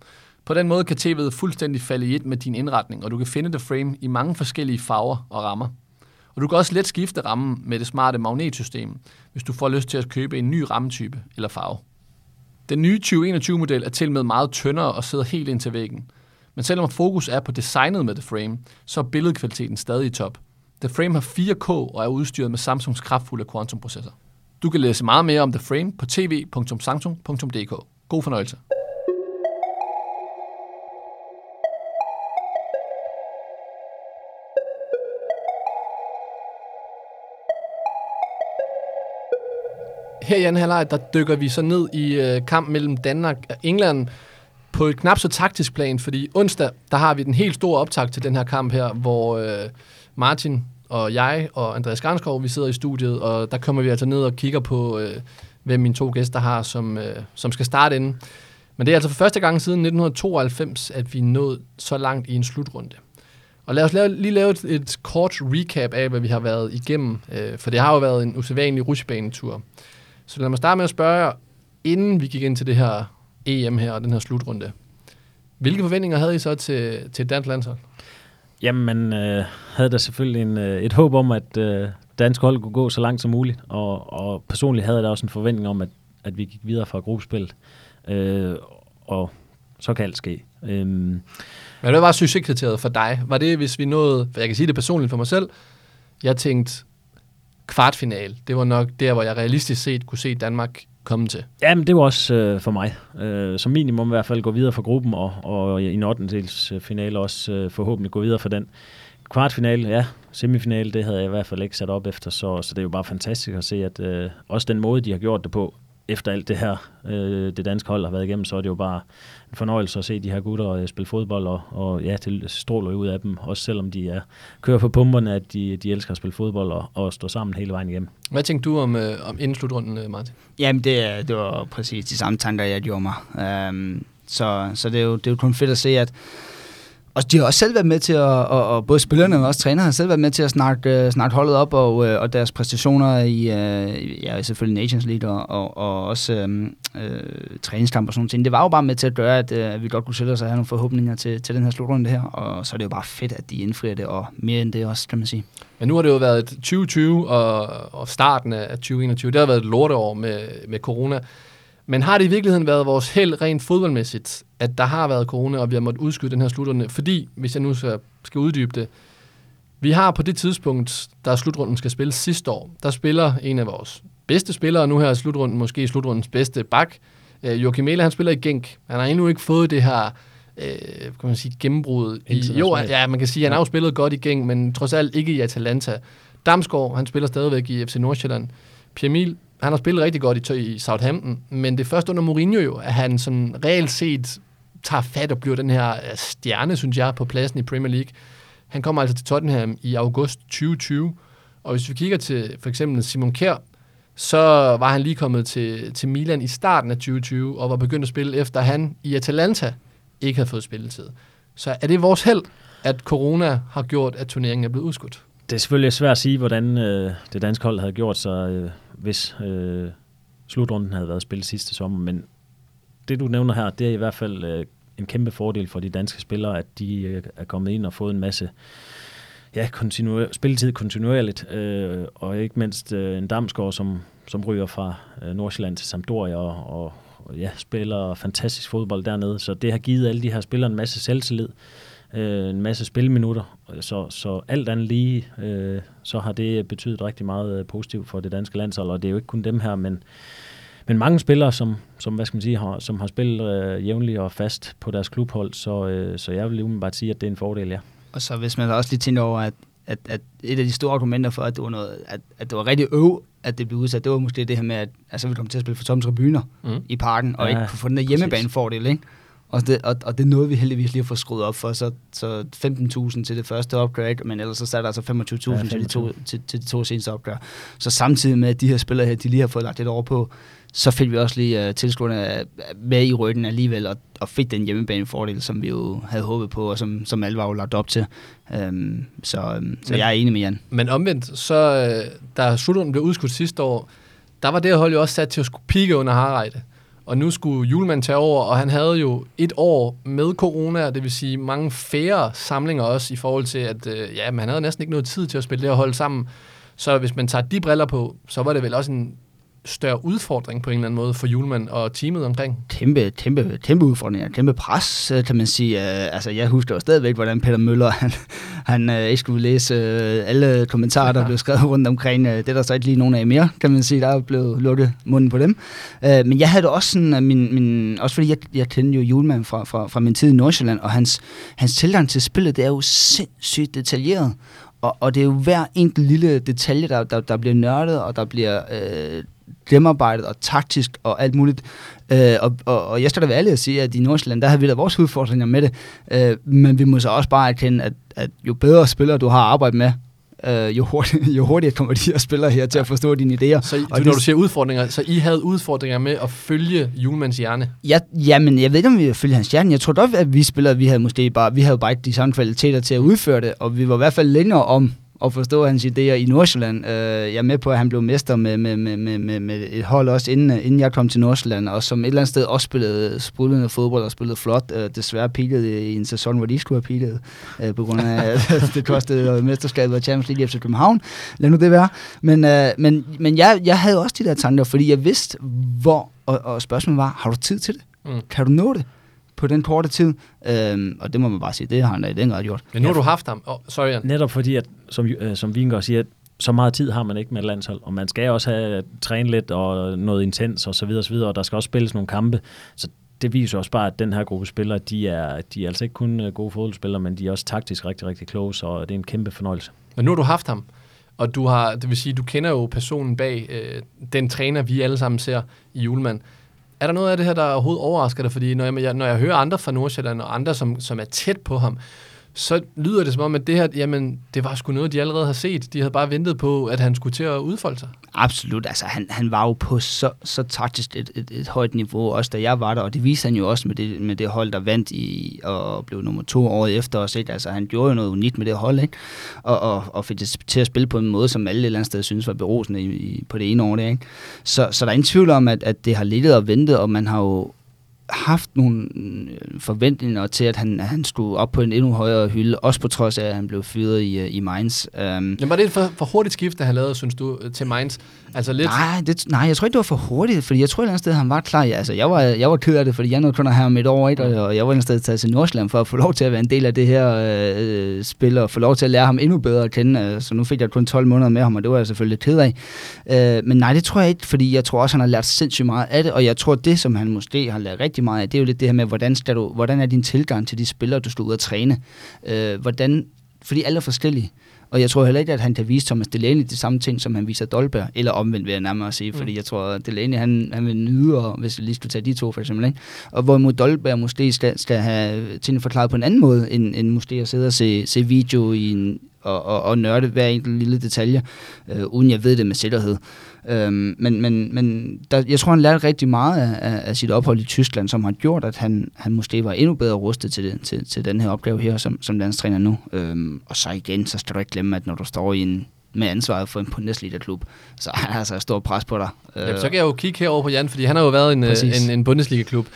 På den måde kan tv'et fuldstændig falde i et med din indretning, og du kan finde The Frame i mange forskellige farver og rammer. Og du kan også let skifte rammen med det smarte magnetsystem, hvis du får lyst til at købe en ny rammetype eller farve. Den nye 2021-model er til med meget tyndere og sidder helt ind til væggen. Men selvom fokus er på designet med The Frame, så er billedkvaliteten stadig i top – The Frame har 4K og er udstyret med Samsungs kraftfulde quantum-processor. Du kan læse meget mere om The Frame på tv.samsung.dk. God fornøjelse. Her i anden halvleg, der dykker vi så ned i øh, kamp mellem Danmark og England på et knap så taktisk plan, fordi onsdag, der har vi den helt store optag til den her kamp her, hvor øh, Martin og jeg og Andreas Garnskov, vi sidder i studiet, og der kommer vi altså ned og kigger på, øh, hvem mine to gæster har, som, øh, som skal starte inden. Men det er altså for første gang siden 1992, at vi er nået så langt i en slutrunde. Og lad os lave, lige lave et, et kort recap af, hvad vi har været igennem, øh, for det har jo været en usædvanlig rutsjebanetur. Så lad mig starte med at spørge jer, inden vi gik ind til det her EM her og den her slutrunde. Hvilke forventninger havde I så til, til dansk landshold? Jamen, man øh, havde da selvfølgelig en, øh, et håb om, at øh, dansk hold kunne gå så langt som muligt, og, og personligt havde jeg da også en forventning om, at, at vi gik videre fra gruppespillet, øh, og så kan alt ske. Øh, Men hvad var succeskriteriet for dig? Var det, hvis vi nåede, for jeg kan sige det personligt for mig selv, Jeg tænkte, kvartfinal, det var nok der, hvor jeg realistisk set kunne se Danmark komme til. Jamen, det var også øh, for mig. Øh, som minimum i hvert fald gå videre for gruppen, og, og i en 8. finale også øh, forhåbentlig gå videre for den. Kvartfinale, ja, semifinale, det havde jeg i hvert fald ikke sat op efter, så, så det er jo bare fantastisk at se, at øh, også den måde, de har gjort det på, efter alt det her, øh, det danske hold har været igennem, så er det jo bare en fornøjelse at se de her gutter øh, spille fodbold, og, og ja, det stråler ud af dem, også selvom de er, kører på pumperne, at de, de elsker at spille fodbold og, og stå sammen hele vejen igennem. Hvad tænkte du om, øh, om inden slutrunden, øh, Martin? Jamen, det, det var præcis de samme tanker, jeg gjorde mig. Um, så så det, er jo, det er jo kun fedt at se, at og de har også selv været med til at, og, og både spillerne og også trænerne har selv været med til at snakke, uh, snakke holdet op, og, uh, og deres præstationer i, uh, ja, selvfølgelig Nations League, og, og, og også um, uh, træningskamp og sådan noget. Det var jo bare med til at gøre, at uh, vi godt kunne sætte os og have nogle forhåbninger til, til den her slutrunde her, og så er det jo bare fedt, at de indfrier det, og mere end det også, kan man sige. Men nu har det jo været 2020 og, og starten af 2021. Det har været et lorteår med, med corona. Men har det i virkeligheden været vores held rent fodboldmæssigt, at der har været corona, og vi har måttet udskyde den her slutrunde? Fordi, hvis jeg nu skal, skal uddybe det, vi har på det tidspunkt, der slutrunden skal spilles sidste år, der spiller en af vores bedste spillere, nu her er slutrunden måske slutrundens bedste bak, øh, Joachim Mæle, han spiller i Genk. Han har endnu ikke fået det her øh, kan man sige, gennembrud. I, jo, ja, man kan sige, han har jo spillet godt i Genk, men trods alt ikke i Atalanta. Damsgaard, han spiller stadigvæk i FC Nordsjælland. Pierre Emil, han har spillet rigtig godt i, i Southampton, men det er først under Mourinho jo, at han sådan reelt set tager fat og bliver den her øh, stjerne, synes jeg, på pladsen i Premier League. Han kommer altså til Tottenham i august 2020, og hvis vi kigger til for eksempel Simon Kjær, så var han lige kommet til, til Milan i starten af 2020, og var begyndt at spille efter han i Atalanta ikke havde fået spilletid. Så er det vores held, at corona har gjort, at turneringen er blevet udskudt? Det er selvfølgelig svært at sige, hvordan øh, det danske hold havde gjort sig, øh, hvis øh, slutrunden havde været spillet sidste sommer, men det du nævner her, det er i hvert fald øh, en kæmpe fordel for de danske spillere, at de øh, er kommet ind og fået en masse ja, kontinuer- spilletid kontinuerligt, øh, og ikke mindst øh, en Damsgaard, som, som ryger fra øh, Nordsjælland til Sampdoria og, og, og ja, spiller fantastisk fodbold dernede. Så det har givet alle de her spillere en masse selvtillid, øh, en masse spilminutter. Så, så alt andet lige, øh, så har det betydet rigtig meget øh, positivt for det danske landshold, og det er jo ikke kun dem her, men men mange spillere, som, som, hvad skal man sige, har, som har spillet øh, jævnligt og fast på deres klubhold, så, øh, så jeg vil bare sige, at det er en fordel, ja. Og så hvis man også lige tænker over, at, at, at et af de store argumenter for, at det var, noget, at, at det var rigtig øv, at det blev udsat, det var måske det her med, at altså, vi kom til at spille for tomme tribuner mm. i parken, og ja, ikke kunne få den der hjemmebanefordel, ikke? Og det, og, og det noget, vi heldigvis lige har fået skruet op for. Så, så 15.000 til det første opgør, men ellers så satte der altså 25.000 ja, til, de to, til, til de to seneste opgør. Så samtidig med, at de her spillere her, de lige har fået lagt lidt over på, så fik vi også lige uh, tilskuerne med i ryggen alligevel, og, og fik den hjemmebanefordel, som vi jo havde håbet på, og som, som alle var jo lagt op til. Um, så um, så men, jeg er enig med Jan. Men omvendt, så uh, da slutrunden blev udskudt sidste år, der var det hold jo også sat til at skulle pigge under Harreide. Og nu skulle Julemand tage over, og han havde jo et år med corona, det vil sige mange færre samlinger også i forhold til, at øh, ja, man havde næsten ikke noget tid til at spille det og holde sammen. Så hvis man tager de briller på, så var det vel også en større udfordring på en eller anden måde for Julemand og teamet omkring? Kæmpe, kæmpe, kæmpe udfordringer, kæmpe pres, øh, kan man sige. Uh, altså, jeg husker jo stadigvæk, hvordan Peter Møller, han, han uh, ikke skulle læse alle kommentarer, der blev skrevet rundt omkring. Det er der så ikke lige nogen af mere, kan man sige. Der er blevet lukket munden på dem. Men jeg havde også sådan, uh, min, min, også fordi jeg, jeg kendte jo Julemand fra, fra, fra min tid i Nordsjælland, og hans, hans tilgang til spillet, det er jo sindssygt detaljeret. Og, og det er jo hver enkelt lille detalje, der, der, der bliver nørdet, og der bliver øh, gennemarbejdet og taktisk og alt muligt. Øh, og, og, og jeg skal da være ærlig at sige, at i Nordsjælland, der har vi da vores udfordringer med det. Øh, men vi må så også bare erkende, at, at jo bedre spillere du har arbejdet med, øh, jo, hurtigt, jo hurtigere kommer de her spillere her til at forstå dine idéer. Så, og når du siger udfordringer, så I havde udfordringer med at følge Julemands hjerne? Ja, jamen, jeg ved ikke, om vi følge hans hjerne. Jeg tror godt, at vi spillere, vi havde måske bare, vi havde bare ikke de samme kvaliteter til at udføre det, og vi var i hvert fald længere om at forstå hans idéer i Nordsjælland. Øh, jeg er med på, at han blev mester med, med, med, med, med et hold også, inden, inden jeg kom til Nordsjælland, og som et eller andet sted også spillede sprudlende fodbold og spillede flot. Øh, desværre pilede i en sæson, hvor de skulle have pilet, øh, på grund af, at det kostede mesterskabet af Champions League efter København. Lad nu det være. Men, øh, men, men jeg, jeg havde også de der tanker, fordi jeg vidste, hvor, og, og spørgsmålet var, har du tid til det? Mm. Kan du nå det? På den korte tid, øhm, og det må man bare sige, det har han da i den grad gjort. Men nu har du haft ham. Oh, sorry, Jan. Netop fordi, at, som, øh, som Vingård siger, så meget tid har man ikke med et landshold, og man skal også have træne lidt og noget intens og så videre og så videre, og der skal også spilles nogle kampe. Så det viser også bare, at den her gruppe spillere, de er, de er altså ikke kun øh, gode fodboldspillere, men de er også taktisk rigtig, rigtig kloge, så det er en kæmpe fornøjelse. Men nu har du haft ham, og du har, det vil sige, du kender jo personen bag øh, den træner, vi alle sammen ser i Julemand. Er der noget af det her, der overhovedet overrasker dig? Fordi når jeg, når jeg hører andre fra Nordsjælland og andre, som, som er tæt på ham, så lyder det som om, at det her, jamen, det var sgu noget, de allerede har set. De havde bare ventet på, at han skulle til at udfolde sig. Absolut, altså han, han var jo på så, så taktisk et, et, et højt niveau, også da jeg var der, og det viste han jo også med det, med det hold, der vandt i, og blev nummer to året efter os, ikke? altså han gjorde jo noget unikt med det hold, ikke? Og, og, og fik det til at spille på en måde, som alle et eller andet sted synes var berosende i, i, på det ene år, der, ikke? Så, så der er ingen tvivl om, at, at det har ligget og ventet, og man har jo haft nogle øh, forventninger til, at han, han skulle op på en endnu højere hylde, også på trods af, at han blev fyret i, øh, i Mainz. Um, Jamen, var det et for, for hurtigt skift, der han lavede, synes du, til Mainz? Altså lidt... Nej, det, nej, jeg tror ikke, det var for hurtigt, fordi jeg tror et eller andet sted, han var klar. Ja, altså, jeg var, jeg var ked af det, fordi jeg nåede kun at have ham et år, ikke? Og, og jeg var et eller andet sted taget til Nordsjælland for at få lov til at være en del af det her øh, spil, og få lov til at lære ham endnu bedre at kende. Øh, så nu fik jeg kun 12 måneder med ham, og det var jeg selvfølgelig ked af. Øh, men nej, det tror jeg ikke, fordi jeg tror også, han har lært sindssygt meget af det, og jeg tror, det, som han måske har lært rigtig meget af, det er jo lidt det her med, hvordan, skal du, hvordan er din tilgang til de spillere, du skal ud og træne? Øh, hvordan, fordi alle er forskellige. Og jeg tror heller ikke, at han kan vise Thomas Delaney de samme ting, som han viser Dolberg, eller omvendt vil jeg nærmere sige, mm. fordi jeg tror, at Delaney han, han vil nyde, hvis vi lige skulle tage de to for eksempel, ikke? og hvorimod Dolberg måske skal, skal have tingene forklaret på en anden måde, end, end måske at sidde og se, se video i en, og, og, og nørde hver enkelt lille detalje, øh, uden jeg ved det med sikkerhed. Øhm, men men, men der, jeg tror, han lærte rigtig meget af, af sit ophold i Tyskland, som har gjort, at han, han måske var endnu bedre rustet til, det, til, til den her opgave her, som, som landstræner nu. Øhm, og så igen, så skal du ikke glemme, at når du står i en med ansvaret for en Bundesliga-klub, så er der altså stor pres på dig. Jamen, så kan jeg jo kigge herover på Jan, fordi han har jo været en, en, en Bundesliga-klub.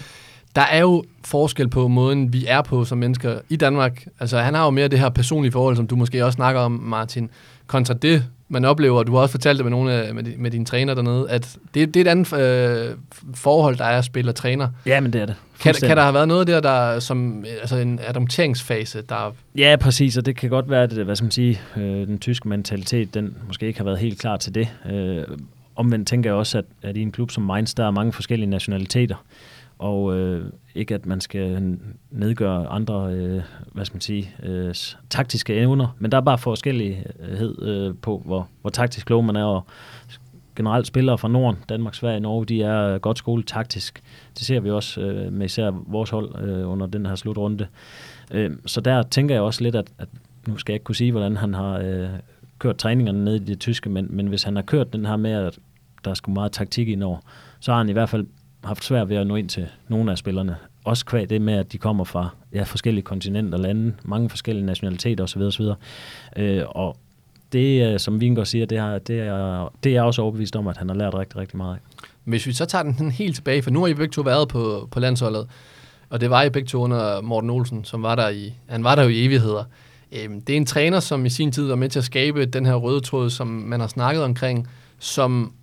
Der er jo forskel på måden, vi er på som mennesker i Danmark. Altså, han har jo mere det her personlige forhold, som du måske også snakker om, Martin, kontra det, man oplever, og du har også fortalt det med nogle af med, med dine træner dernede, at det, det er et andet øh, forhold, der er at spille og træner. Ja, men det er det. Kan, kan der have været noget der, der som altså en adopteringsfase, der... Ja, præcis, og det kan godt være, at hvad skal man sige, øh, den tyske mentalitet, den måske ikke har været helt klar til det. Øh, omvendt tænker jeg også, at, at i en klub som Mainz, der er mange forskellige nationaliteter og øh, ikke at man skal nedgøre andre, øh, hvad skal man sige, øh, taktiske evner, men der er bare forskellighed øh, på, hvor, hvor taktisk klog man er, og generelt spillere fra Norden, Danmark, Sverige, Norge, de er øh, godt skole taktisk. Det ser vi også øh, med især vores hold øh, under den her slutrunde. Øh, så der tænker jeg også lidt, at, at nu skal jeg ikke kunne sige, hvordan han har øh, kørt træningerne ned i det tyske, men, men hvis han har kørt den her med, at der er sgu meget taktik ind over, så har han i hvert fald haft svært ved at nå ind til nogle af spillerne. Også kvad det med, at de kommer fra ja, forskellige kontinenter, lande, mange forskellige nationaliteter osv. osv. Øh, og det, øh, som Vingård siger, det har, det, er, det er også overbevist om, at han har lært rigtig, rigtig meget. Hvis vi så tager den helt tilbage, for nu har I begge to været på, på landsholdet, og det var I begge to under Morten Olsen, som var der i, han var der jo i evigheder. Øhm, det er en træner, som i sin tid var med til at skabe den her røde tråd, som man har snakket omkring, som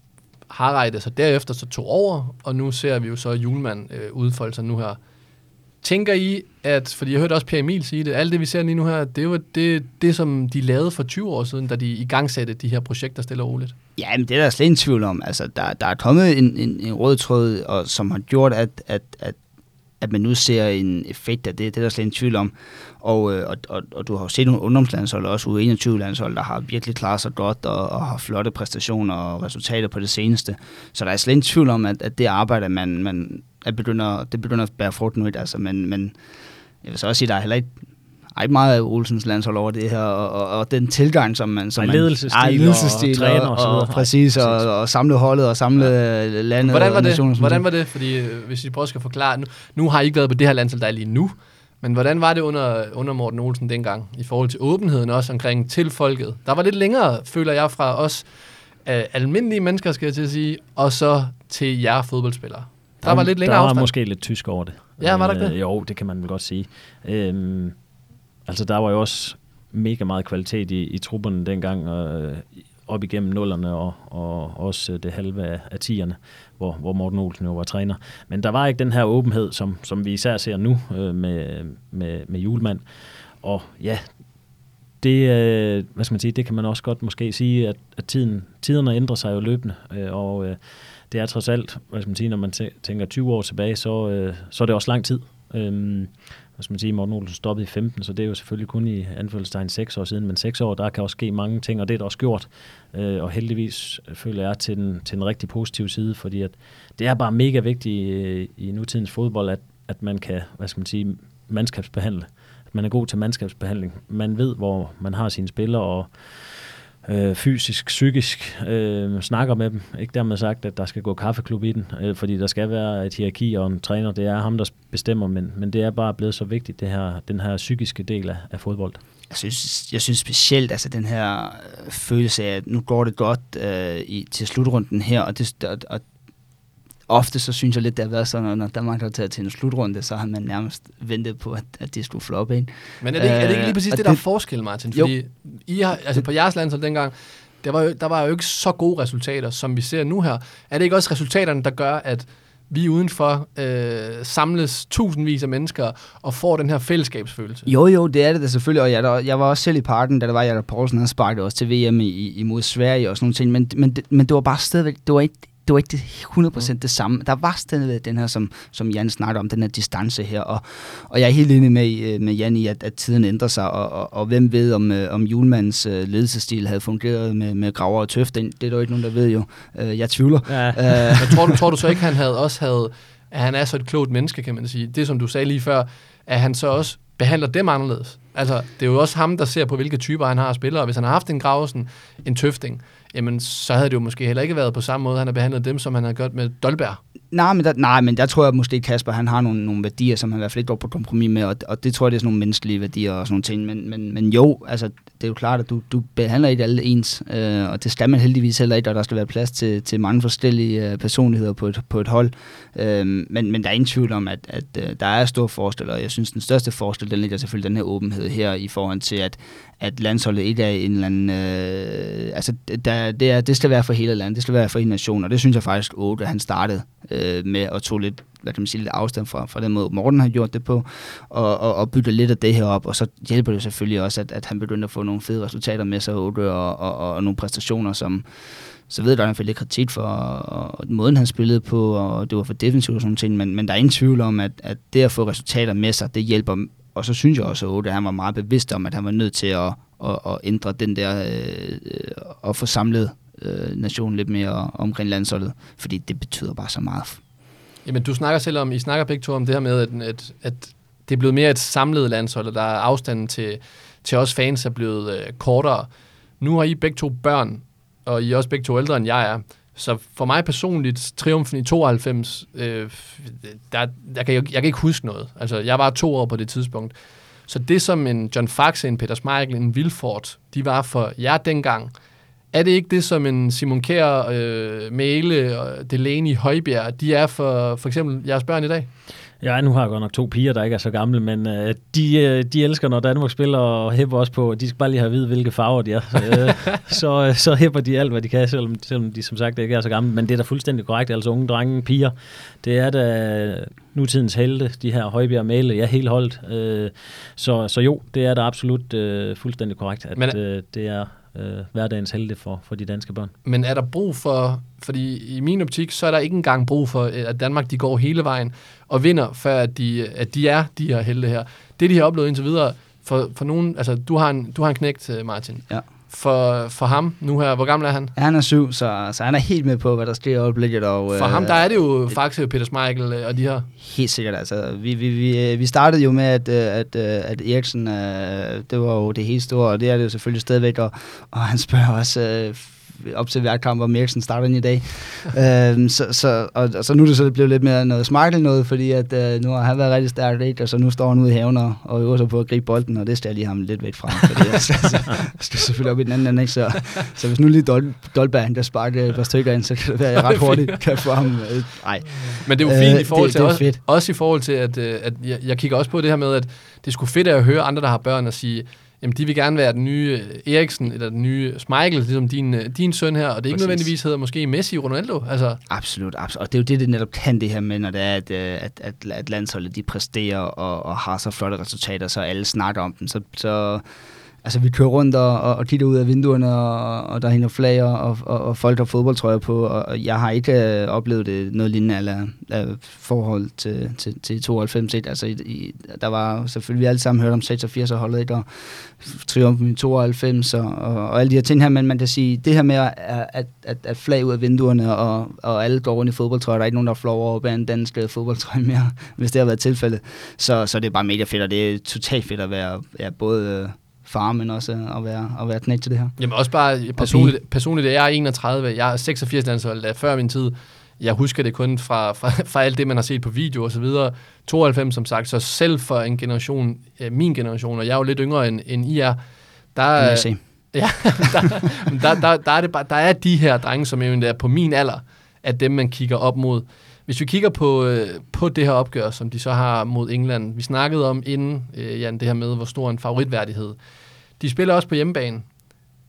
Harreide så derefter så tog over, og nu ser vi jo så Julemand øh, udfolde sig nu her. Tænker I, at, fordi jeg hørte også Per Emil sige det, alt det vi ser lige nu her, det er det, det, som de lavede for 20 år siden, da de i gang satte de her projekter stille og roligt? Ja, men det er der slet ingen tvivl om. Altså, der, der er kommet en, en, en rød tråd, og, som har gjort, at, at, at at man nu ser en effekt af det, det er der slet ingen tvivl om. Og, øh, og, og, og du har jo set nogle ungdomslandshold, også U21-landshold, der har virkelig klaret sig godt og, og har flotte præstationer og resultater på det seneste. Så der er slet ingen tvivl om, at, at det arbejde, man, man at begynder, det begynder at bære frugt nu. Altså, men, men jeg vil så også sige, at der er heller ikke ej, meget af Olsens landshold over det her, og, og, og den tilgang, som man... Som man ledelsesstil, ej, ledelsesstil og, træner og, og, og, præcis, og, og samle holdet og samle ja. landet. Hvordan var, det? hvordan var det? Fordi øh, hvis I prøver at forklare, nu, nu har I ikke været på det her landshold, der er lige nu, men hvordan var det under, under Morten Olsen dengang, i forhold til åbenheden også omkring til folket? Der var lidt længere, føler jeg, fra os uh, almindelige mennesker, skal jeg til at sige, og så til jer fodboldspillere. Der, der var lidt længere Der var afstand. måske lidt tysk over det. Ja, var der ikke det? Øh, jo, det kan man vel godt sige. Øh, Altså, der var jo også mega meget kvalitet i, i trupperne dengang, og, øh, op igennem nullerne og, og også øh, det halve af, af tierne, hvor, hvor Morten Olsen jo var træner. Men der var ikke den her åbenhed, som, som vi især ser nu øh, med, med, med julemand. Og ja, det, øh, hvad skal man sige, det kan man også godt måske sige, at, at tiden, tiderne ændrer sig jo løbende, øh, og øh, det er trods alt, hvad skal man sige, når man tænker 20 år tilbage, så, øh, så er det også lang tid. Øh, hvad skal man sige, Morten Olsen stoppede i 15, så det er jo selvfølgelig kun i anførselstegn 6 år siden, men 6 år, der kan også ske mange ting, og det er der også gjort. Øh, og heldigvis føler jeg til den, til den rigtig positive side, fordi at det er bare mega vigtigt i, i nutidens fodbold, at, at man kan, hvad skal man sige, mandskabsbehandle. At man er god til mandskabsbehandling. Man ved, hvor man har sine spillere, og øh, fysisk, psykisk, øh, snakker med dem. Ikke dermed sagt, at der skal gå kaffeklub i den, øh, fordi der skal være et hierarki og en træner. Det er ham, der bestemmer, men, men det er bare blevet så vigtigt, det her, den her psykiske del af, af fodbold. Altså, jeg synes, jeg synes specielt, altså den her øh, følelse af, at nu går det godt øh, i, til slutrunden her, og det, og, og ofte så synes jeg lidt, det har været sådan, at når Danmark har taget til en slutrunde, så har man nærmest ventet på, at, at det skulle floppe ind. Men er det, ikke, er det ikke lige præcis øh, det, der er forskel, Martin? Fordi jo. I har, altså på jeres landshold dengang, der var, jo, der var jo ikke så gode resultater, som vi ser nu her. Er det ikke også resultaterne, der gør, at vi udenfor øh, samles tusindvis af mennesker og får den her fællesskabsfølelse. Jo, jo, det er det da selvfølgelig, og jeg, der, jeg var også selv i parken, da der var Jakob Poulsen, han sparkede også til VM i, imod Sverige og sådan nogle ting, men, men, det, men det var bare stadigvæk, det var ikke, det var ikke 100% det samme. Der var stadig den her, som, som Jan snakker om, den her distance her, og, og jeg er helt enig med, øh, med Jan i, at, at tiden ændrer sig, og, og, og hvem ved, om, øh, om julemandens uh, ledelsesstil havde fungeret med, med Graver og Tøft, det, det er der jo ikke nogen, der ved jo. Jeg tvivler. Ja. Uh, Men tror du, tror du så ikke, han havde også havde, at han er så et klogt menneske, kan man sige. Det, som du sagde lige før, at han så også behandler dem anderledes. Altså, det er jo også ham, der ser på, hvilke typer han har af spillere. Hvis han har haft en Gravesen, en Tøfting, jamen så havde det jo måske heller ikke været på samme måde, han har behandlet dem, som han har gjort med Dolberg. Nej, men der, nej, men der tror jeg måske, Kasper han har nogle, nogle værdier, som han i hvert fald ikke går på kompromis med, og, og det tror jeg, det er sådan nogle menneskelige værdier og sådan nogle ting. Men, men, men jo, altså, det er jo klart, at du, du behandler ikke alle ens, øh, og det skal man heldigvis heller ikke, og der skal være plads til, til mange forskellige øh, personligheder på et, på et hold. Øh, men, men der er ingen tvivl om, at, at øh, der er stor forskel, og jeg synes, den største forskel, den ligger selvfølgelig den her åbenhed her, i forhold til, at, at landsholdet ikke er en eller anden... Øh, altså, der, det, er, det skal være for hele landet, det skal være for hele nationen, og det synes jeg faktisk, at han startede øh, med at tage lidt hvad kan man sige, lidt afstand fra, fra den måde, Morten har gjort det på, og, og, og bytte lidt af det her op, og så hjælper det selvfølgelig også, at, at han begynder at få nogle fede resultater med sig, og, og, og, og nogle præstationer, som, så ved jeg, at han fik lidt kritik for og, måden, han spillede på, og det var for defensivt og sådan ting, men, men der er ingen tvivl om, at, at det at få resultater med sig, det hjælper og så synes jeg også, at han var meget bevidst om, at han var nødt til at, at, at ændre den der, øh, og få samlet øh, nationen lidt mere omkring landsholdet, fordi det betyder bare så meget. Jamen, du snakker selv om, I snakker begge to om det her med, at, at, at det er blevet mere et samlet landshold, og der er afstanden til, til os fans er blevet øh, kortere. Nu har I begge to børn, og I er også begge to ældre, end jeg er. Så for mig personligt, triumfen i 92, øh, der, der kan jeg, jeg kan ikke huske noget. Altså, jeg var to år på det tidspunkt. Så det som en John Faxe, en Peter Schmeichel, en Vilfort, de var for jer dengang, er det ikke det, som en Simon Kjær, øh, Mæle og Delaney Højbjerg, de er for for eksempel jeres børn i dag? Ja, nu har jeg godt nok to piger, der ikke er så gamle, men øh, de, øh, de elsker, når Danmark spiller og hæpper også på. De skal bare lige have at vide, hvilke farver de er. øh, så, øh, så hæpper de alt, hvad de kan, selvom, selvom de som sagt ikke er så gamle. Men det er da fuldstændig korrekt. Altså unge drenge, piger, det er da nutidens helte, de her Højbjerg Mæle, ja, helt holdt. Øh, så, så jo, det er da absolut øh, fuldstændig korrekt, at men, øh, det er øh, hverdagens helte for, for de danske børn. Men er der brug for, fordi i min optik, så er der ikke engang brug for, at Danmark de går hele vejen og vinder, før at de, at de er de her helte her. Det, de har oplevet indtil videre, for, for nogen, altså du har en, du har en knægt, øh, Martin. Ja for, for ham nu her. Hvor gammel er han? Han er syv, så, så han er helt med på, hvad der sker i øjeblikket. Og, for øh, ham, der er det jo faktisk Peter Smeichel øh, og de her. Helt sikkert. Altså, vi, vi, vi, vi startede jo med, at, øh, at, øh, at Eriksen, det var jo det helt store, og det er det jo selvfølgelig stadigvæk. Og, og han spørger også, op til hver kamp, om Eriksen starter den i dag. øhm, så, så, og, og, så nu er det så blevet lidt mere noget smart noget, fordi at, øh, nu har han været rigtig stærk, ikke? og så nu står han ude i haven og, og øver sig på at gribe bolden, og det stiller lige ham lidt væk fra. Fordi altså, altså, skal selvfølgelig op i den anden ende, ikke? Så, så hvis nu lige Dol, Dolberg, der sparker et par stykker ind, så kan det være, at jeg ret hurtigt kan få ham. Øh, nej. Men det er jo fint øh, i forhold det, til, det også, også i forhold til, at, øh, at jeg, jeg kigger også på det her med, at det skulle fedt at høre andre, der har børn, og sige, jamen de vil gerne være den nye øh, Eriksen, eller den nye Schmeichel, ligesom din, øh, din søn her, og det er ikke Præcis. nødvendigvis hedder måske Messi, Ronaldo, altså, Absolut, absolut. Og det er jo det, det netop kan det her med, når det er, at, øh, at, at, at landsholdet de præsterer og, og har så flotte resultater, så alle snakker om dem. Så, så altså, vi kører rundt og, og, og kigger ud af vinduerne, og, og der hænger flag, og, og, og folk har fodboldtrøjer på, og, jeg har ikke øh, oplevet det noget lignende eller, af forhold til, til, til 92. ikke? Altså, i, i, der var selvfølgelig, vi alle sammen hørt om 86 og holdet, ikke? og triumfen i 92 og, og, og alle de her ting her, men man kan sige, det her med at, at, at, at flag ud af vinduerne, og, og alle går rundt i fodboldtrøjer, der er ikke nogen, der flår over bag en dansk øh, fodboldtrøje mere, hvis det har været tilfældet, så, så det er bare mega fedt, og det er totalt fedt at være ja, både øh, far, men også at være, at være knægt til det her. Jamen også bare personligt, personligt jeg er 31, jeg er 86 landshold, er før min tid. Jeg husker det kun fra, fra, fra alt det, man har set på video og så videre. 92 som sagt, så selv for en generation, min generation, og jeg er jo lidt yngre end, end I er, der, Kan se. Ja, der, der, der, der, er det bare, der er de her drenge, som jo er på min alder, at dem, man kigger op mod. Hvis vi kigger på, øh, på det her opgør, som de så har mod England, vi snakkede om inden, øh, Jan, det her med, hvor stor en favoritværdighed. De spiller også på hjemmebane.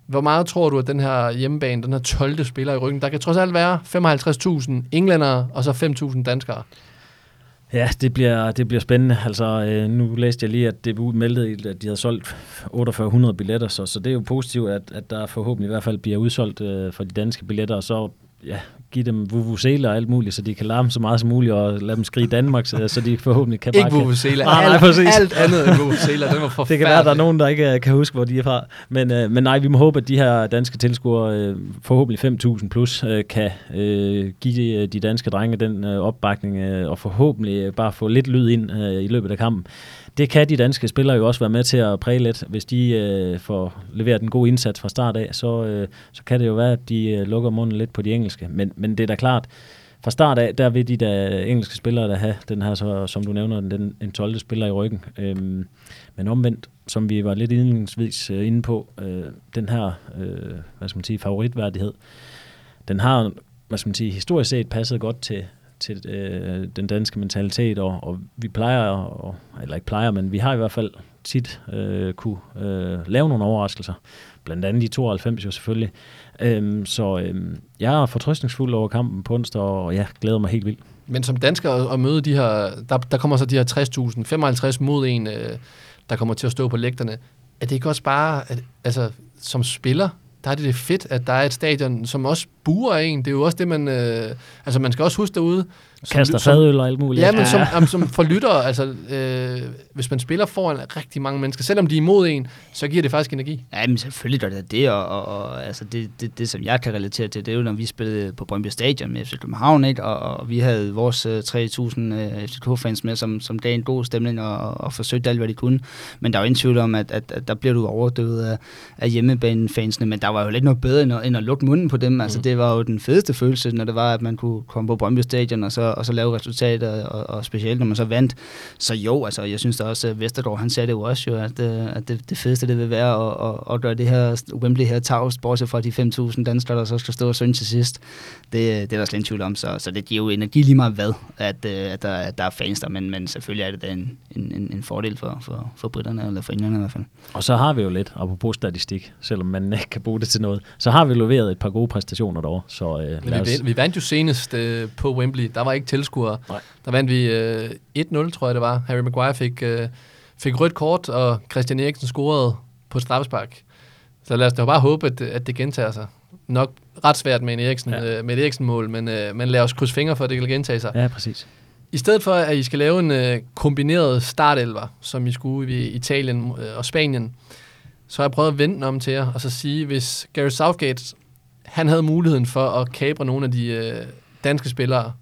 Hvor meget tror du, at den her hjemmebane, den her 12. spiller i ryggen, der kan trods alt være 55.000 englændere og så 5.000 danskere? Ja, det bliver, det bliver spændende. Altså, øh, nu læste jeg lige, at DBU meldte, at de havde solgt 4800 billetter, så, så det er jo positivt, at, at der forhåbentlig i hvert fald bliver udsolgt øh, for de danske billetter, og så ja, give dem vuvuzela og alt muligt, så de kan larme så meget som muligt, og lade dem skrige Danmark, så, så de forhåbentlig kan Ikke bare... kan- Vuvuzela. Nej, nej, alt, andet end Vuvuzela. Den var forfærdelig. Det kan være, at der er nogen, der ikke øh, kan huske, hvor de er fra. Men, øh, men nej, vi må håbe, at de her danske tilskuere, øh, forhåbentlig 5.000 plus, øh, kan øh, give de, de danske drenge den øh, opbakning, øh, og forhåbentlig øh, bare få lidt lyd ind øh, i løbet af kampen. Det kan de danske spillere jo også være med til at præge lidt. Hvis de øh, får leveret en god indsats fra start af, så, øh, så kan det jo være, at de øh, lukker munden lidt på de engelske. Men, men det er da klart, fra start af, der vil de der engelske spillere, der have den her, så, som du nævner, den, en 12. spiller i ryggen. Øhm, men omvendt, som vi var lidt indledningsvis øh, inde på, øh, den her, øh, hvad skal man sige, favoritværdighed, den har, hvad skal man sige, historisk set passet godt til, til øh, den danske mentalitet, og, og vi plejer, og, eller ikke plejer, men vi har i hvert fald tit øh, kunne øh, lave nogle overraskelser. Blandt andet i 92 jo selvfølgelig. Øhm, så øhm, jeg er fortrøstningsfuld over kampen på onsdag, og jeg glæder mig helt vildt. Men som dansker at, møde de her, der, der kommer så de her 60.000, 55 mod en, øh, der kommer til at stå på lægterne. Er det ikke også bare, at, altså som spiller, der er det, det fedt, at der er et stadion, som også buer en. Det er jo også det, man... Øh, altså man skal også huske derude... som- Kaster fadøl og alt muligt. Ja, men som, jamen, som for lyttere, altså, øh, hvis man spiller foran rigtig mange mennesker, selvom de er imod en, så giver det faktisk energi. Ja, men selvfølgelig gør det det, og, og, og altså det, det, det, som jeg kan relatere til, det er jo, når vi spillede på Brøndby Stadion med FC København, ikke? Og, og vi havde vores øh, 3.000 øh, FCK-fans med, som, som gav en god stemning og, og forsøgte alt, hvad de kunne. Men der er jo ingen tvivl om, at, at, at der bliver du overdøvet af, af hjemmebanefansene, men der var jo lidt noget bedre end at, end at lukke munden på dem. Altså Mhm. det var jo den fedeste følelse, når det var, at man kunne komme på Brøndby Stadion og så, og så lave resultater, og, og specielt når man så vandt. Så jo, altså jeg synes da også, at Vestergaard, han sagde det jo også jo, at, øh, at det, det fedeste det vil være at, at, at gøre det her Wembley her tavs, bortset fra de 5.000 danskere, der så skal stå og synge til sidst. Det, det er der slet ingen tvivl om, så, så det giver jo energi lige meget hvad, at, øh, at, der, at der er fans der, men, men selvfølgelig er det da en, en, en, en fordel for, for, for britterne, eller for englænderne i hvert fald. Og så har vi jo lidt, apropos statistik, selvom man ikke kan bruge det til noget, så har vi leveret et par gode præstationer derovre. Så øh, Men vi, os, vi vandt jo senest øh, på Wembley. Der var ikke tilskuere. Nej. Der vandt vi øh, 1-0, tror jeg det var. Harry Maguire fik, øh, fik rødt kort, og Christian Eriksen scorede på straffespark. Så lad os da bare håbe, at, at det gentager sig. Nok ret svært med, en Eriksen, Ja. øh, med et Eriksen-mål, men, øh, men lad os krydse fingre for, at det kan gentage sig. Ja, præcis. I stedet for, at I skal lave en øh, kombineret startelver, som I skulle i Italien øh, og Spanien, så har jeg prøvet at vende den om til jer, og så sige, hvis Gary Southgate, han havde muligheden for at kapre nogle af de øh, danske spillere,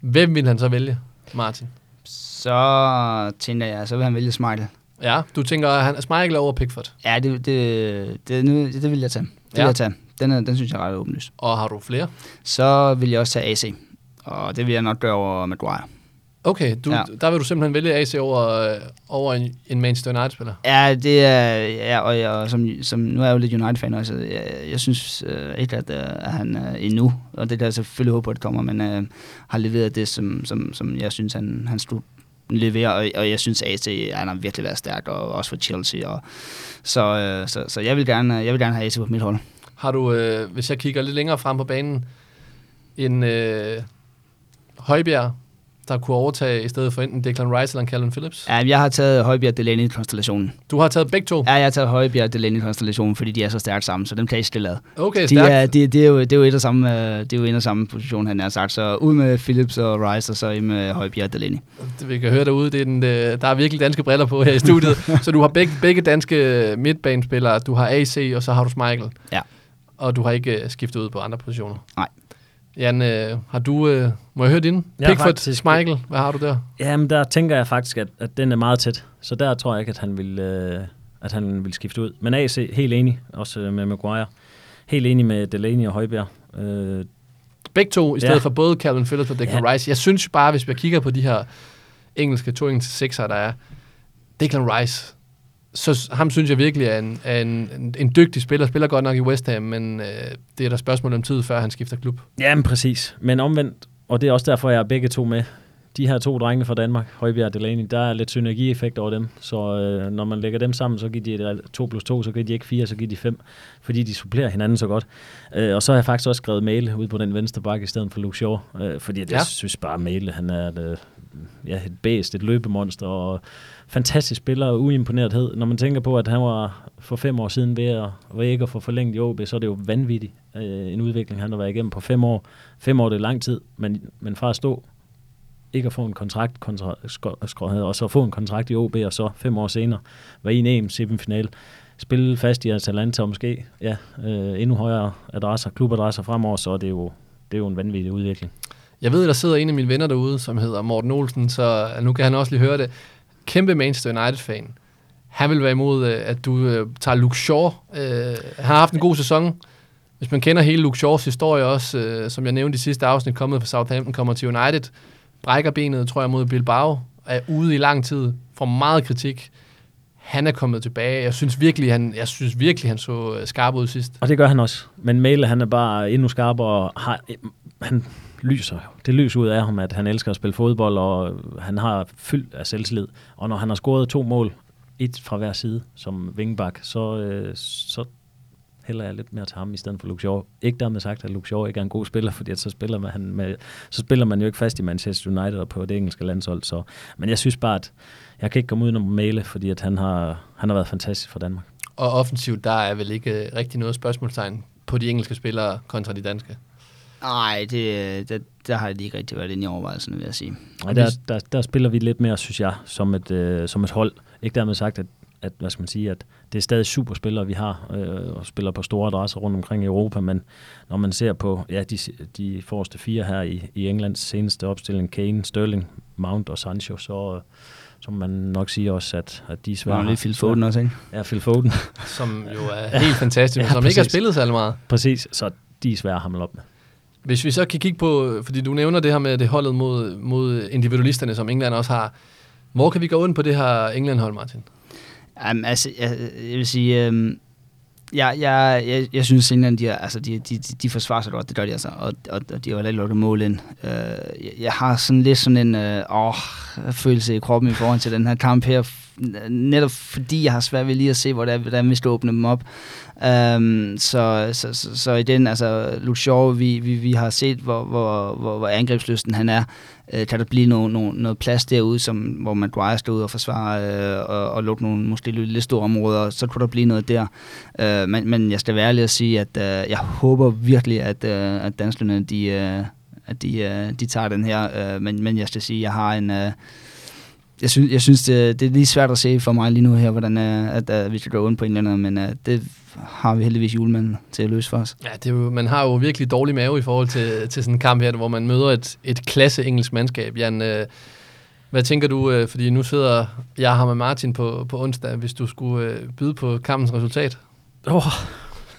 hvem ville han så vælge, Martin? Så tænker jeg, så vil han vælge Smeichel. Ja, du tænker, at han er Schmeichel over Pickford, Ja, det, det, det, nu, det vil jeg tage. Det Ja. vil jeg tage. Den, er, den synes jeg er ret åbenlyst. og har du flere? Så vil jeg også tage AC. Og det vil jeg nok gøre over Maguire. Okay, du, ja. Der vil du simpelthen vælge AC over, øh, over en, en Manchester United-spiller. Ja, det er, ja, og jeg, som, som, nu er jeg jo lidt United-fan også, jeg, jeg synes øh, ikke, at, øh, at han øh, endnu, og det kan jeg selvfølgelig håbe på, at det kommer, men øh, har leveret det, som, som, som jeg synes, han, han stod levere, og, og jeg synes, AC han har virkelig været stærk, og også for Chelsea. Og, så, øh, så, så jeg, vil gerne, jeg vil gerne have AC på mit hold. Har du, øh, hvis jeg kigger lidt længere frem på banen, en øh, Højbjerg, der kunne overtage i stedet for enten Declan Rice eller Calvin Phillips? Ja, jeg har taget Højbjerg Delaney-konstellationen. Du har taget begge to? Ja, jeg har taget Højbjerg Delaney-konstellationen, fordi de er så stærkt sammen, så dem kan I stille ad. Okay, De stærkt. er, det, det, er jo, det er jo et af samme, øh, det er jo en af samme position, han har sagt. Så ud med Phillips og Rice, og så ind med Højbjerg og Delaney. Det, vi kan høre derude, det er den, øh, der er virkelig danske briller på her i studiet. så du har begge, begge danske midtbanespillere. Du har AC, og så har du Schmeichel. Ja. Og du har ikke øh, skiftet ud på andre positioner. Nej. Jan, øh, har du... Øh, må jeg høre din? Ja, Pickford, faktisk. Schmeichel, hvad har du der? Jamen, der tænker jeg faktisk, at, at den er meget tæt. Så der tror jeg ikke, at han vil, øh, at han vil skifte ud. Men AC, helt enig, også øh, med Maguire. Helt enig med Delaney og Højbjerg. Øh, Begge to, i stedet Ja. for både Calvin Phillips og Declan Ja. Rice. Jeg synes bare, hvis vi kigger på de her engelske to til sekser, der er, Declan Rice, så ham synes jeg virkelig er en, er en, en, en dygtig spiller. Spiller godt nok i West Ham, men øh, det er der spørgsmål om tid, før han skifter klub. Jamen præcis, men omvendt, og det er også derfor, jeg er begge to med. De her to drenge fra Danmark, Højbjerg og Delaney, der er lidt synergieffekt over dem. Så øh, når man lægger dem sammen, så giver de et- 2 plus 2, så giver de ikke 4, så giver de 5, fordi de supplerer hinanden så godt. Øh, og så har jeg faktisk også skrevet mail ud på den venstre bakke i stedet for Luke Shaw, øh, fordi jeg Ja. ja. synes bare, at Mail, han er et, øh, ja, et bæst, et løbemonster, og fantastisk spiller og uimponerethed. Når man tænker på, at han var for fem år siden ved, at, ved ikke at få forlænget i OB, så er det jo vanvittigt øh, en udvikling, han har været igennem på fem år. Fem år det er lang tid, men, men fra at stå ikke at få en kontrakt, kontra, og så få en kontrakt i OB, og så fem år senere være i en EM semifinal, spille fast i Atalanta og måske ja, øh, endnu højere adresser, klubadresser fremover, så er det jo, det er jo en vanvittig udvikling. Jeg ved, der sidder en af mine venner derude, som hedder Morten Olsen, så nu kan han også lige høre det. Kæmpe Manchester United-fan. Han vil være imod, øh, at du øh, tager Luke Shaw. Øh, han har haft en god sæson. Hvis man kender hele Luke Shaws historie også, som jeg nævnte i sidste afsnit, kommet fra Southampton, kommer til United, brækker benet, tror jeg, mod Bilbao, er ude i lang tid, får meget kritik. Han er kommet tilbage. Jeg synes virkelig, han, jeg synes virkelig, han så skarp ud sidst. Og det gør han også. Men Mæle, han er bare endnu skarpere. og Har, han lyser. Det lyser ud af ham, at han elsker at spille fodbold, og han har fyldt af selvtillid. Og når han har scoret to mål, et fra hver side som vingbak, så, øh, så hælder jeg lidt mere til ham i stedet for Luke Shaw. Ikke dermed sagt, at Luke Shaw ikke er en god spiller, fordi at så, spiller man, han med, så spiller man jo ikke fast i Manchester United og på det engelske landshold. Så. Men jeg synes bare, at jeg kan ikke komme ud om Mæle, fordi at han, har, han har været fantastisk for Danmark. Og offensivt, der er vel ikke rigtig noget spørgsmålstegn på de engelske spillere kontra de danske. Nej, det, det, der har jeg lige ikke rigtig været inde i overvejelserne, vil jeg sige. Og der, der, der spiller vi lidt mere, synes jeg, som et, øh, som et hold. Ikke dermed sagt, at, at, hvad skal man sige, at det er stadig superspillere, vi har, øh, og spiller på store adresser rundt omkring i Europa, men når man ser på ja, de, de forreste fire her i, i Englands seneste opstilling, Kane, Sterling, Mount og Sancho, så, så må man nok sige også, at, at de er Så svære. var lige Phil Foden også, ikke? Ja, Phil Foden. som jo er helt fantastisk, men Ja, som ikke har spillet særlig meget. Præcis, så de er svære at hamle op med. Hvis vi så kan kigge på, fordi du nævner det her med det holdet mod, mod individualisterne, som England også har. Hvor kan vi gå ind på det her England-hold, Martin? Jamen, altså, jeg, jeg vil sige, um, jeg, jeg, jeg, jeg synes, England, de, er, altså, de, de, de, forsvarer sig godt, det gør de altså, og, og, og de har jo lidt lukket mål ind. Øh, jeg, jeg har sådan lidt sådan en øh, åh, følelse i kroppen i forhold til den her kamp her, netop fordi jeg har svært ved lige at se, hvordan, hvordan vi skal åbne dem op. Um, så, så, så, så i den, altså, Luke Shaw, vi, vi, vi har set, hvor, hvor, hvor, hvor angrebslysten han er. Øh, kan der blive no, noget, noget plads derude, som, hvor Maguire står ud og forsvarer øh, og, og lukker nogle måske lidt lidt store områder, så kunne der blive noget der. Øh, men, men jeg skal være ærlig at sige, at øh, jeg håber virkelig, at, øh, at danskerne, de, øh, at de, øh, de tager den her. Øh, men, men jeg skal sige, jeg har en... Øh, jeg synes, jeg synes det, det er lige svært at se for mig lige nu her, hvordan øh, at, at vi skal gå ind på englænder, men øh, det har vi heldigvis julemanden til at løse for os. Ja, det er jo, man har jo virkelig dårlig mave i forhold til, til sådan en kamp her, hvor man møder et, et klasse engelsk mandskab. Jan, øh, hvad tænker du, øh, fordi nu sidder jeg her med Martin på, på onsdag, hvis du skulle øh, byde på kampens resultat? Åh, oh,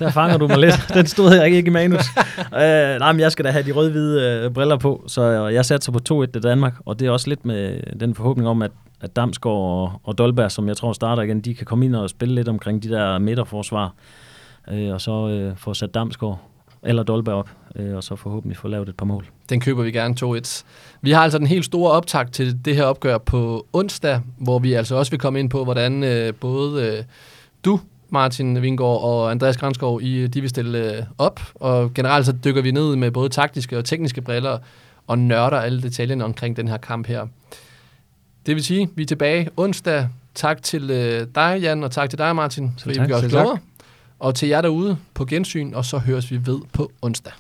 der fanger du mig lidt. Den stod jeg ikke i manus. uh, nej, men jeg skal da have de rød-hvide uh, briller på, så jeg satser på 2-1 til Danmark, og det er også lidt med den forhåbning om, at, at Damsgaard og, og Dolberg, som jeg tror starter igen, de kan komme ind og spille lidt omkring de der midterforsvar, uh, og så uh, få sat Damsgaard eller Dolberg op, øh, og så forhåbentlig få lavet et par mål. Den køber vi gerne 2-1. Vi har altså den helt store optag til det her opgør på onsdag, hvor vi altså også vil komme ind på, hvordan øh, både øh, du, Martin Vingård og Andreas Granskov, I, de vil stille øh, op. Og generelt så dykker vi ned med både taktiske og tekniske briller og nørder alle detaljerne omkring den her kamp her. Det vil sige, vi er tilbage onsdag. Tak til øh, dig, Jan, og tak til dig, Martin, fordi vi gør os klogere. Og til jer derude på gensyn, og så høres vi ved på onsdag.